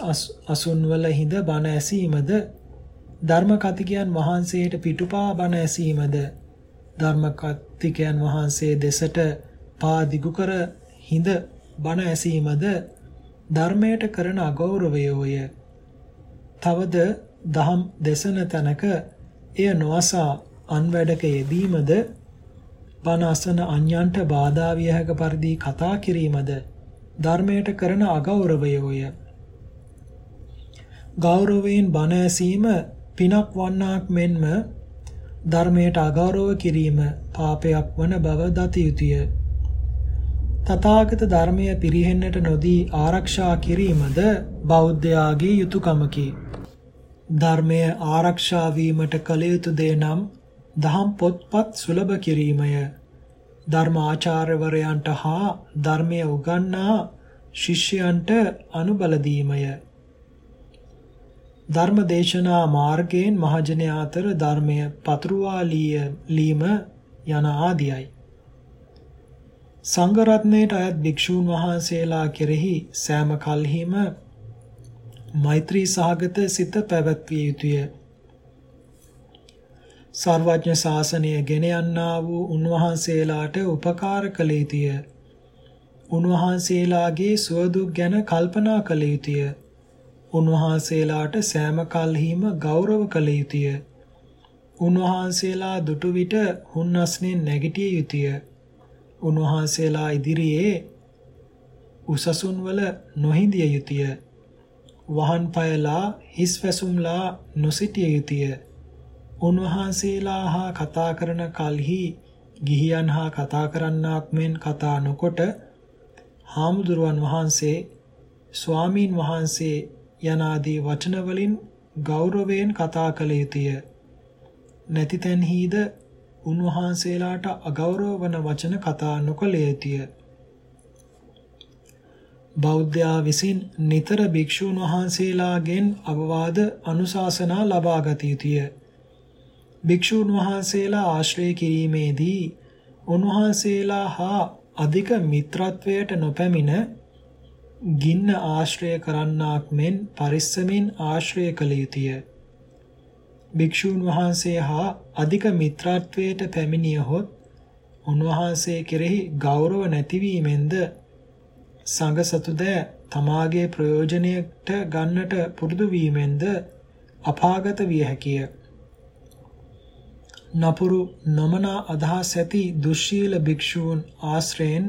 අසුන්වල හිඳ බණ ඇසීමද ධර්ම කතිකයන් වහන්සේට පිටුපා බණ ඇසීමද ධර්ම කතිකයන් වහන්සේ දෙසට පා දිගු කර හිඳ බණ ඇසීමද ධර්මයට කරන අගෞරවයෝය. තවද දහම් දෙසන තැනක එය නොඅසා අන්වැඩක යෙදීමද බණ අසන අන්‍යයන්ට බාධා විය හැක පරිදි කතා කිරීමද ධර්මයට කරන අගෞරවයෝය. ගෞරවයෙන් බණ ඇසීම පිනක් වන්නාක් මෙන්ම ධර්මයට අගෞරව කිරීම පාපයක් වන බව දත යුතුය. තථාගත ධර්මය පිරිහෙන්නට නොදී ආරක්ෂා කිරීමද බෞද්ධයාගේ යුතුයකමකි. ධර්මය ආරක්ෂා වීමට කළ යුතු දේ නම් දහම් පොත්පත් සුලභ කිරීමය. ධර්ම ආචාර්යවරයන්ට හා ධර්මය උගන්නා ශිෂ්‍යයන්ට අනුබල දීමය. ධර්ම දේශනා මාර්ගයෙන් මහජනයා අතර ධර්මය පතුරවා ලීම යන ආදියයි. සංඝ රත්නයට අයත් භික්ෂූන් වහන්සේලා කෙරෙහි සෑම කල්හිම මෛත්‍රී සහගත සිත පැවැත්විය යුතුය. සර්වඥ ශාසනය ගෙන යන්නා වූ උන්වහන්සේලාට උපකාර කළ යුතුය. උන්වහන්සේලාගේ සුවදුක් ගැන කල්පනා කළ යුතුය. උන්වහන්සේලාට සෑම කල්හිම ගෞරව කළ යුතුය. උන්වහන්සේලා දුටු විට හුන්නස්නෙන් නැගිටිය යුතුය. උන්වහන්සේලා ඉදිරියේ උසසුන් වල නොහිඳිය යුතුය. වහන් පයලා හිස් වැසුම්ලා නොසිටිය යුතුය. උන්වහන්සේලා හා කතා කරන කලෙහි ගිහියන් හා කතා කරන්නාක් මෙන් කතා නොකොට හාමුදුරුවන් වහන්සේ ස්වාමීන් වහන්සේ යනාදී වචන වලින් ගෞරවයෙන් කතා කළ යුතුය. නැති තැන්හිද උන්වහන්සේලාට අගෞරව වන වචන කතා නොකළ යුතුය. බෞද්ධයා විසින් නිතර භික්ෂූන් වහන්සේලාගෙන් අවවාද අනුශාසනා ලබා ගත යුතුය. භික්ෂූන් වහන්සේලා ආශ්‍රය කිරීමේදී උන්වහන්සේලා හා අධික මිත්‍රත්වයට නොපැමිණ ගින්න ආශ්‍රය කරන්නාක් මෙන් පරිස්සමින් ආශ්‍රය කළ යුතුය. භික්ෂූන් වහන්සේ හා අධික මිත්‍රත්වයට පැමිණියහොත් උන්වහන්සේ කෙරෙහි ගෞරව නැතිවීමෙන්ද සංඝ සතුද තමාගේ ප්‍රයෝජනයට ගන්නට පුරුදු වීමෙන්ද අපාගත විය හැකිය. නපුරු නොමනා අදහස් ඇති දුස්සීල භික්ෂූන් ආශ්‍රයෙන්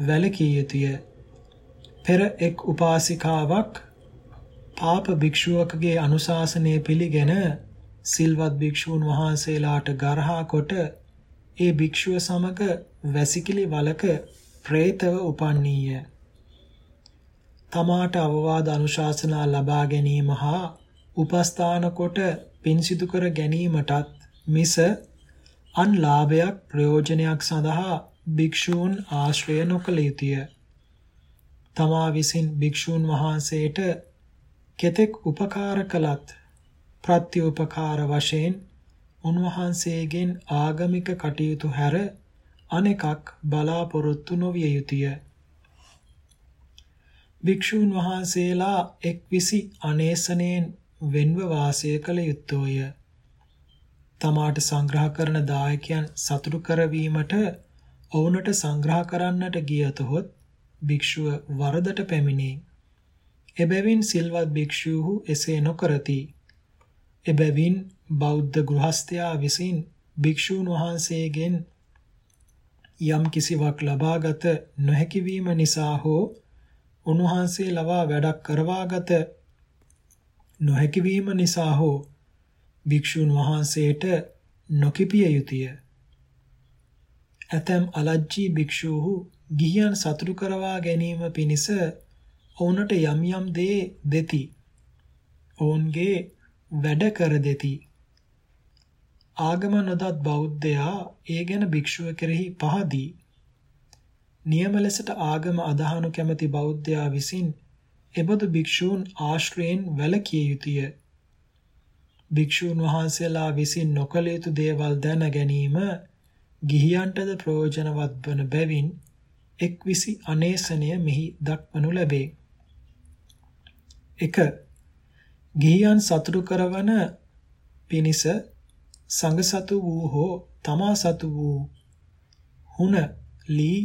වැළකී යුතුය. පෙර එක් උපාසිකාවක් පාප භික්ෂුවකගේ අනුශාසනය පිළිගෙන සිල්වත් භික්ෂූන් වහන්සේලාට ගරහා කොට ඒ භික්ෂුව සමග වැසිකිලි වලක ප්‍රේතව උපන්නීය. තමාට අවවාද අනුශාසනා ලබා ගැනීම හා උපස්ථාන කොට පින් සිදු කර ගැනීමටත් මිස අන් ලාභයක් ප්‍රයෝජනයක් සඳහා භික්ෂූන් ආශ්‍රය නොකළ යුතුය. තමා විසින් භික්ෂූන් වහන්සේට කෙතෙක් උපකාර කළත් ප්‍රත්‍යඋපකාර වශයෙන් උන්වහන්සේගෙන් ආගමික කටයුතු හැර අනෙකක් බලාපොරොත්තු නොවිය යුතුය. භික්ෂූන් වහන්සේලා එක්විසි අනේසණයෙන් වෙන්ව වාසය කළ යුත්තෝය. තමාට සංග්‍රහ කරන දායකයන් සතුටු කරවීමට ඔවුන්ට සංග්‍රහ කරන්නට ගියතොත් භික්ෂුව වරදට පැමිණේ. එබැවින් සිල්වත් භික්ෂූහු එසේ නොකරති. එබැවින් බෞද්ධ ගෘහස්ථයා විසින් භික්ෂූන් වහන්සේගෙන් යම් කිසිවක් ලබාගත නොහැකි වීම නිසා හෝ උන්වහන්සේ ලවා වැඩක් කරවාගත නොහැකි වීම නිසා හෝ භික්ෂුන් වහන්සේට නොකිපිය යුතුය. ඇතැම් අලජ්ජී භික්ෂූහු ගිහියන් සතුටු කරවා ගැනීම පිණිස ඔවුන්ට යම් යම් දේ දෙති. ඔවුන්ගේ වැඩ කර දෙති. ආගම නොදත් බෞද්ධයා ඒ ගැන භික්ෂුව කෙරෙහි පහදී. නියම ලෙසට ආගම අදහනු කැමති බෞද්ධයා විසින් එබඳු භික්ෂූන් ආශ්‍රයෙන් වැළකිය යුතුය. භික්ෂූන් වහන්සේලා විසින් නොකළ යුතු දේවල් දැන ගැනීම ගිහියන්ටද ප්‍රයෝජනවත් වන බැවින් එක්විසි අනේසනය මෙහි දක්වනු ලැබේ. 1. ගිහියන් සතුටු කරවන පිනිස සංඝ සතු වූ හෝ තමා සතු වූ හුන ලී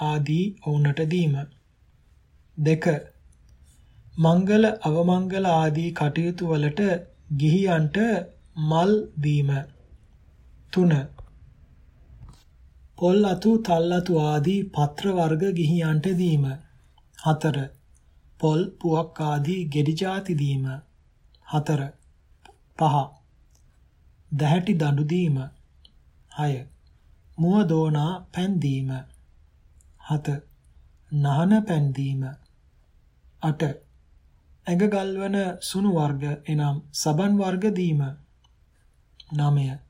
ආදී ඔවුන්ට දීම. 2. මංගල අවමංගල ආදී කටයුතු වලට ගිහියන්ට මල් දීම 3 පොල් අතු තල් අතු ආදී පත්‍ර වර්ග ගිහියන්ට දීම. 4 පොල් පුවක් ආදී ගෙඩි ಜಾති දීම. 4 5 දැහැටි දඬු දීම. 6 මුව දෝනා පැන් දීම. 7 නහන පැන් දීම. 8 ඇඟ ගල්වන සුණු වර්ග එනම් සබන් වර්ග දීම. 9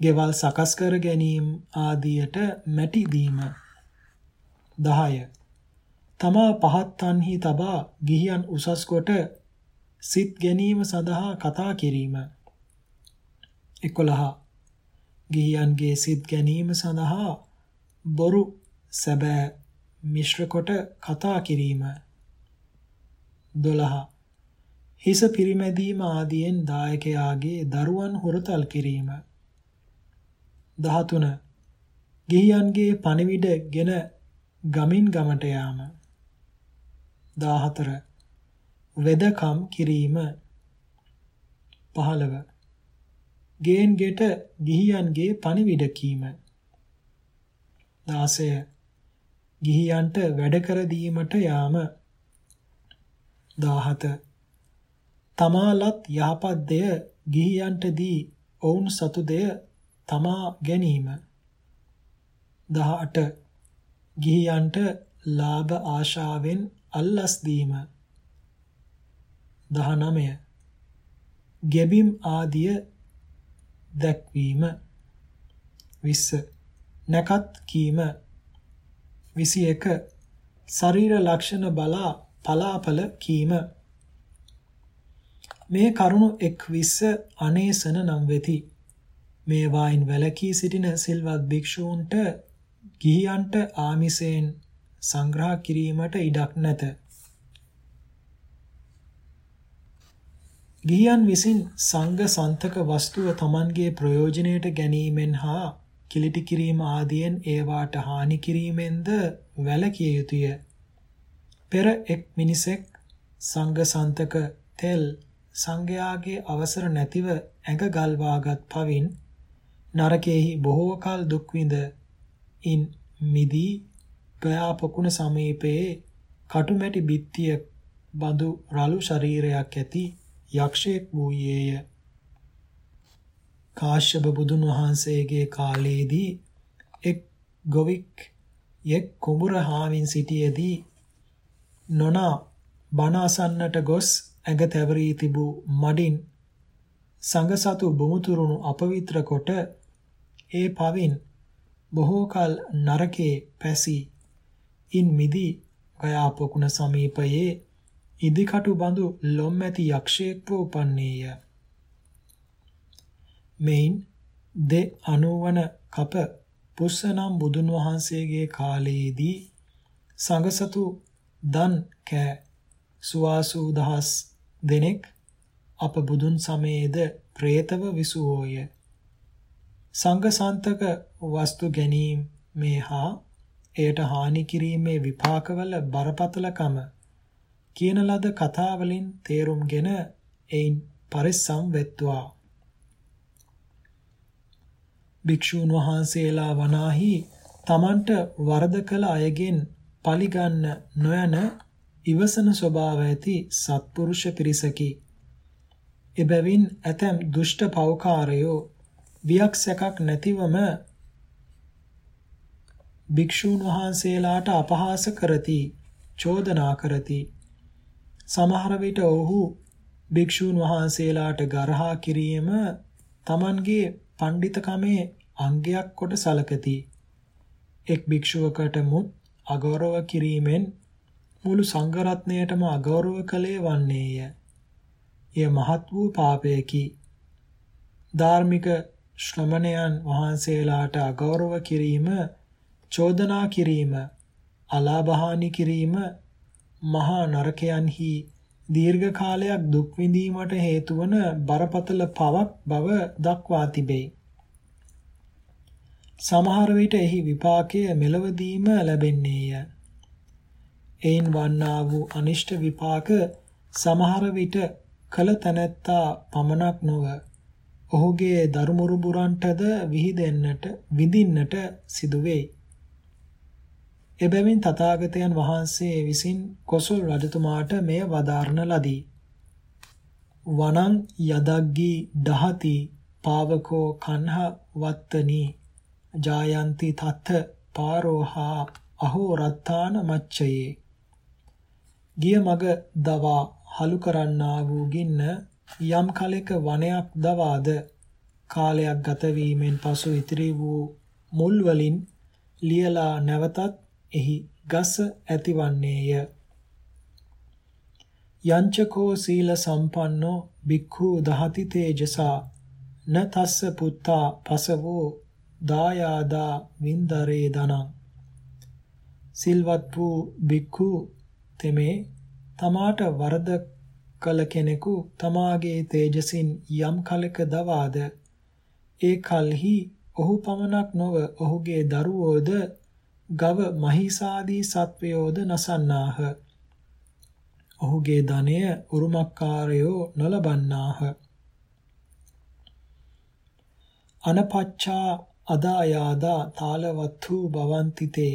ගෙවල් සකස් කර ගැනීම ආදියට මැටි දීම 10 තමා පහත් තන්හි තබා ගිහියන් උසස් කොට සිත් ගැනීම සඳහා කතා කිරීම. 11 ගිහියන්ගේ සිත් ගැනීම සඳහා බොරු සැබෑ මිශ්‍ර කොට කතා කිරීම. 12 හිස පිරිමැදීම ආදියෙන් දායකයාගේ දරුවන් හොරතල් කිරීම. 13 ගිහියන්ගේ පණිවිඩ ගෙන ගමින් ගමට යාම. 14 වෙදකම් කිරීම. 15 ගේන් ගෙට ගිහියන්ගේ පණිවිඩ කීම. 16 ගිහියන්ට වැඩ කර දීමට යාම. 17 තමාලත් යහපත් දෙය ගිහියන්ට දී ඔවුන් සතු දෙය තමා ගැනීම. 18 ගිහියන්ට ලාභ ආශාවෙන් අල්ලස් දීම. 19 ගෙබිම් ආදිය දැක්වීම. 20 නැකත් කීම. 21 ශරීර ලක්ෂණ බලා පලාපල කීම. මේ කරුණු එක් විස්ස අනේසන නම් වෙති. මේ වයින් වැලකී සිටින සිල්වත් භික්ෂූන්ට ගිහියන්ට ආමිසයෙන් සංග්‍රහ කිරීමට ඉඩක් නැත ගිහියන් විසින් සංඝ සන්තක වස්තුව Tamanගේ ප්‍රයෝජනයට ගැනීමෙන් හා කිලිටි කිරීම ආදියෙන් ඒවාට හානි කිරීමෙන්ද වැළකිය යුතුය. පෙර එක් මිනිසෙක් සංඝ සන්තක තෙල් සංඝයාගේ අවසර නැතිව ඇඟ ගල්වාගත් පවින් නරකයේහි බොහෝ කල දුක් විඳ ඉන් මිදී ගයා පොකුණ සමීපයේ කටුමැටි බිත්තිය බඳු රළු ශරීරයක් ඇති යක්ෂයෙක් වූයේය. කාශ්‍යප බුදුන් වහන්සේගේ කාලයේදී එක් ගොවික් යෙක් කුඹුර හාමින් සිටියේදී නොනා බණ අසන්නට ගොස් ඇඟ තැවරී තිබූ මඩින් සංගසතු බුමුතුරුණු අපවිත්‍ර කොට ඒ පවින් බොහෝ කල නරකේ පැසී ඉන් මිදී ගයා පොකුණ සමීපයේ ඉදිකටු බඳු ලොම් ඇති යක්ෂයෙක්ව උපන්නේය. මෙයින් දෙ 90 කප පුස්ස නම් බුදුන් වහන්සේගේ කාලයේදී සංගසතු දන් කෑ සුවාසූ දහස් දෙනෙක් අප බුදුන් සමයේද പ്രേතව විසුවෝය. සංඝසන්තක වස්තු ගැනීම මේ හා එයට හානි කිරීමේ විපාකවල බරපතලකම කියන ලද කතාවලින් තේරුම්ගෙන එයින් පරිස්සම් වෙත්වා. භික්ෂූන් වහන්සේලා වනාහි තමන්ට වරද කළ අයගෙන් පලිගන්න නොයන ඉවසන ස්වභාව ඇති සත්පුරුෂ පිරිසකි. එබැවින් ඇතැම් දුෂ්ට පෞකාරයෝ වියක්සකක් නැතිවම භික්ෂූන් වහන්සේලාට අපහාස කරති, චෝදනා කරති. සමහර විට ඔහු භික්ෂූන් වහන්සේලාට ගරහා කිරීම Tamanගේ පඬිතකමේ අංගයක් කොට සලකති. එක් භික්ෂුවකට මුත් අගෞරව කිරීමෙන් මුළු සංඝ රත්නයටම අගෞරව කළේ වන්නේය. එය මහත් වූ පාපයකි. ධාර්මික ශ්‍රමණයන් වහන්සේලාට අගෞරව කිරීම, චෝදනා කිරීම, අලාභහානි කිරීම මහා නරකයන්හි දීර්ඝ කාලයක් දුක් විඳීමට හේතු වන බරපතල පවක් බව දක්වා තිබේ. සමහර විට එහි විපාකය මෙලවදීම ලැබෙන්නේය. එයින් වන්නා වූ අනිෂ්ට විපාක සමහර විට කල තැනැත්තා පමණක් නොව ඔහුගේ දරුමුරුබුරන්ටද විහිදෙන්නට විඳින්නට සිදු වෙයි. එබැවින් තථාගතයන් වහන්සේ විසින් කොසල් රජතුමාට මෙය වදාරන ලදී. වනං යදග්ගී දහති පාවකෝ කන්හ වත්තනි ජායන්ති තත්ත පාරෝහා අහෝ රත්තාන මච්චයේ ගිය මග දවා හලු කරන්නා වූ ගින්න යම් කලෙක වනයක් දවාද කාලයක් ගත වීමෙන් පසු ඉතිරි වූ මුල් වලින් ලියලා නැවතත් එහි ගස ඇතිවන්නේය. යංචකෝ සීල සම්පන්නෝ බික්ඛු දහති තේජසා න තස්ස පුත්තා පසවෝ දායාදා වින්දරේ දනං සිල්වත් වූ බික්ඛු තෙමේ තමාට වරද කළ කෙනෙකු තමාගේ තේජසින් යම් කලක දවාද ඒ කල්හි ඔහු පමණක් නොව ඔහුගේ දරුවෝද ගව මහිසාදී සත්වයෝද නසන්නාහ. ඔහුගේ ධනය උරුමකාරයෝ නොලබන්නාහ. අනපච්චා අදායාදා තාලවත්තු භවන්තිතේ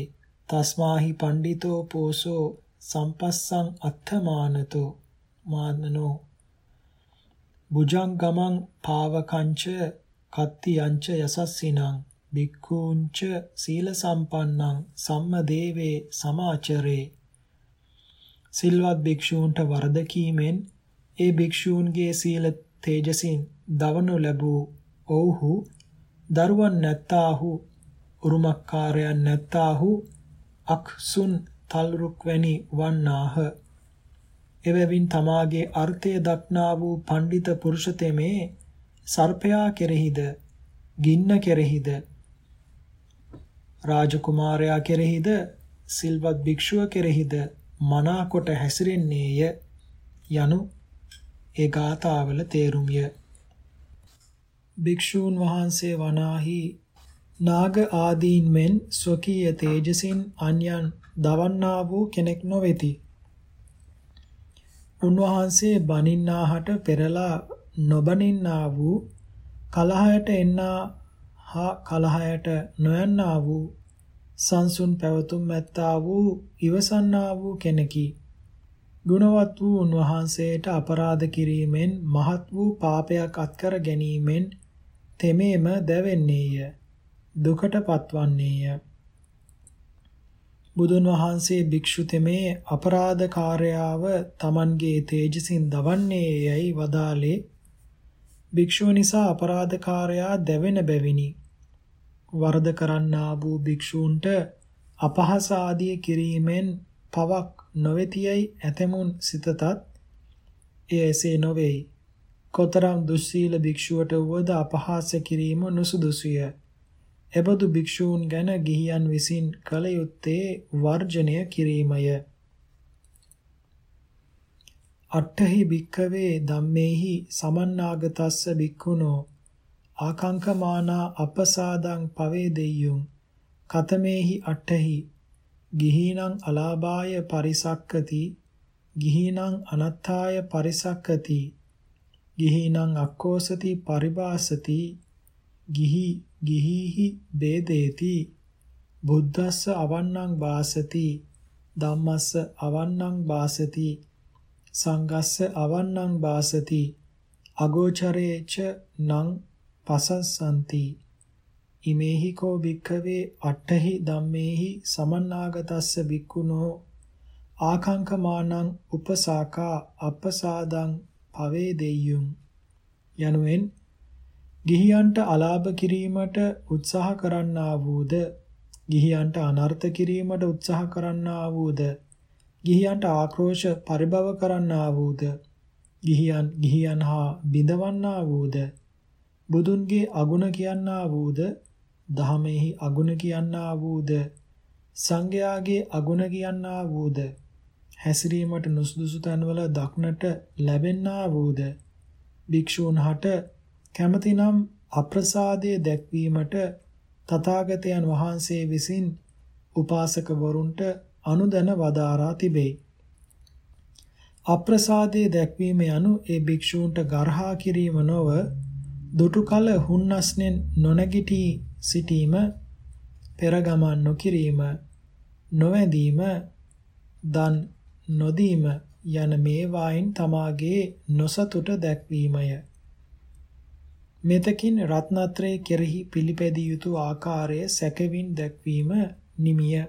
තස්මාහි පණ්ඩිතෝ පෝසෝ සම්පස්සං අත්ථමානතෝ මානනෝ බුජංගමං පාවකංච කත්තියංච යසස්සිනං බික්ඛූංච සීල සම්පන්නං සම්මදේවේ සමාචරේ. සිල්වත් භික්ෂූන්ට වරද කීමෙන් ඒ භික්ෂූන්ගේ සීල තේජසින් දවනු ලැබූ ඔව්හු දරුවන් නැත්තාහු උරුමකාරයන් නැත්තාහු අක්සුන් තල්රුක් වැනි වන්නාහ. එබැවින් තමාගේ අර්ථය දක්නා වූ පඬිත පුරුෂ තෙමේ සර්පයා කෙරෙහිද ගින්න කෙරෙහිද රාජකුමාරයා කෙරෙහිද සිල්වත් භික්ෂුව කෙරෙහිද මනාකොට හැසිරෙන්නේය යනු ඒ ගාථාවල තේරුම්ය. භික්ෂූන් වහන්සේ වනාහි නාග ආදීන් මෙන් ස්වකීය තේජසින් අන්‍යයන් දවන්නා වූ කෙනෙක් නොවේති. උන්වහන්සේ බනින්නාහට පෙරලා නොබනින්නා වූ කලහයට එන්නා හා කලහයට නොයන්නා වූ සංසුන් පැවතුම් ඇත්තා වූ ඉවසන්නා වූ කෙනෙකි. ගුණවත් වූ උන්වහන්සේට අපරාධ කිරීමෙන් මහත් වූ පාපයක් අත්කර ගැනීමෙන් තෙමේම දැවෙන්නේය. දුකට පත්වන්නේය. බුදුන් වහන්සේ භික්ෂු තෙමේ අපරාධකාරයාව Tamanගේ තේජසින් දවන්නේ යයි වදාලේ භික්ෂුව නිසා අපරාධකාරයා දැවෙන බැවිනි. වරද කරන්නා වූ භික්ෂූන්ට අපහාස ආදී කිරීමෙන් පවක් නොවේතියයි ඇතමුන් සිතතත්. එය එසේ නොවේයි. කොතරම් දුස්සීල භික්ෂුවට වුවද අපහාස කිරීම නුසුදුසුය. එබඳු භික්ෂූන් ගැන ගිහියන් විසින් කල යුත්තේ වර්ජනය කිරීමය. අට්ඨහි භික්ඛවේ ධම්මේහි සමන්නාගතස්ස භික්ඛුනෝ ආකංකමානා අපසාදං පවේදෙය්‍යුං කතමේහි අට්ඨහි ගිහීනං අලාභාය පරිසක්කති ගිහීනං අනත්තාය පරිසක්කති ගිහීනං අක්කෝසති පරිභාසති ගිහි ගිහිහි බේදේති. බුද්දස්ස අවන්නං වාසති. ධම්මස්ස අවන්නං වාසති. සංඝස්ස අවන්නං වාසති. අගෝචරේච නං පසස්සන්ති. ඉමේහි කෝ භික්ඛවේ අට්ඨහි ධම්මේහි සමන්නාගතස්ස භික්ඛුනෝ. ආකංකමානං උපසාකා අපසාදං පවේ දෙය්‍යුම් යනුවෙන් ගිහියන්ට අලාභ කිරීමට උත්සාහ කරන්නා වූද? ගිහියන්ට අනර්ථ කිරීමට උත්සාහ කරන්නා වූද? ගිහියන්ට ආක්‍රෝෂ පරිභව කරන්නා වූද? ගිහියන් ගිහියන් හා බිඳවන්නා වූද? බුදුන්ගේ අගුණ කියන්නා වූද? දහමෙහි අගුණ කියන්නා වූද? සංඝයාගේ අගුණ කියන්නා වූද? හැසිරීමට නුසුදුසු තැන්වල දක්නට ලැබෙන්නා වූද? භික්ෂූන් හට කැමතිනම් අප්‍රසාදයේ දැක්වීමට තථාගතයන් වහන්සේ විසින් උපාසකවරුන්ට අනුදැන වදාරා තිබේ. අප්‍රසාදයේ දැක්වීම යනු ඒ භික්ෂූන්ට ගර්හා කිරීම නොව දුටු කල හුන්නස්නෙන් නොනැගිටී සිටීම පෙර ගමන් නොකිරීම නොවැඳීම දන් නොදීම යන මේ වයින් තමාගේ නොසතුට දැක්වීමය මෙතකින් රත්නත්‍රයේ කෙරෙහි පිළිපැදිය යුතු ආකාරය සැකවින් දැක්වීම නිමිය.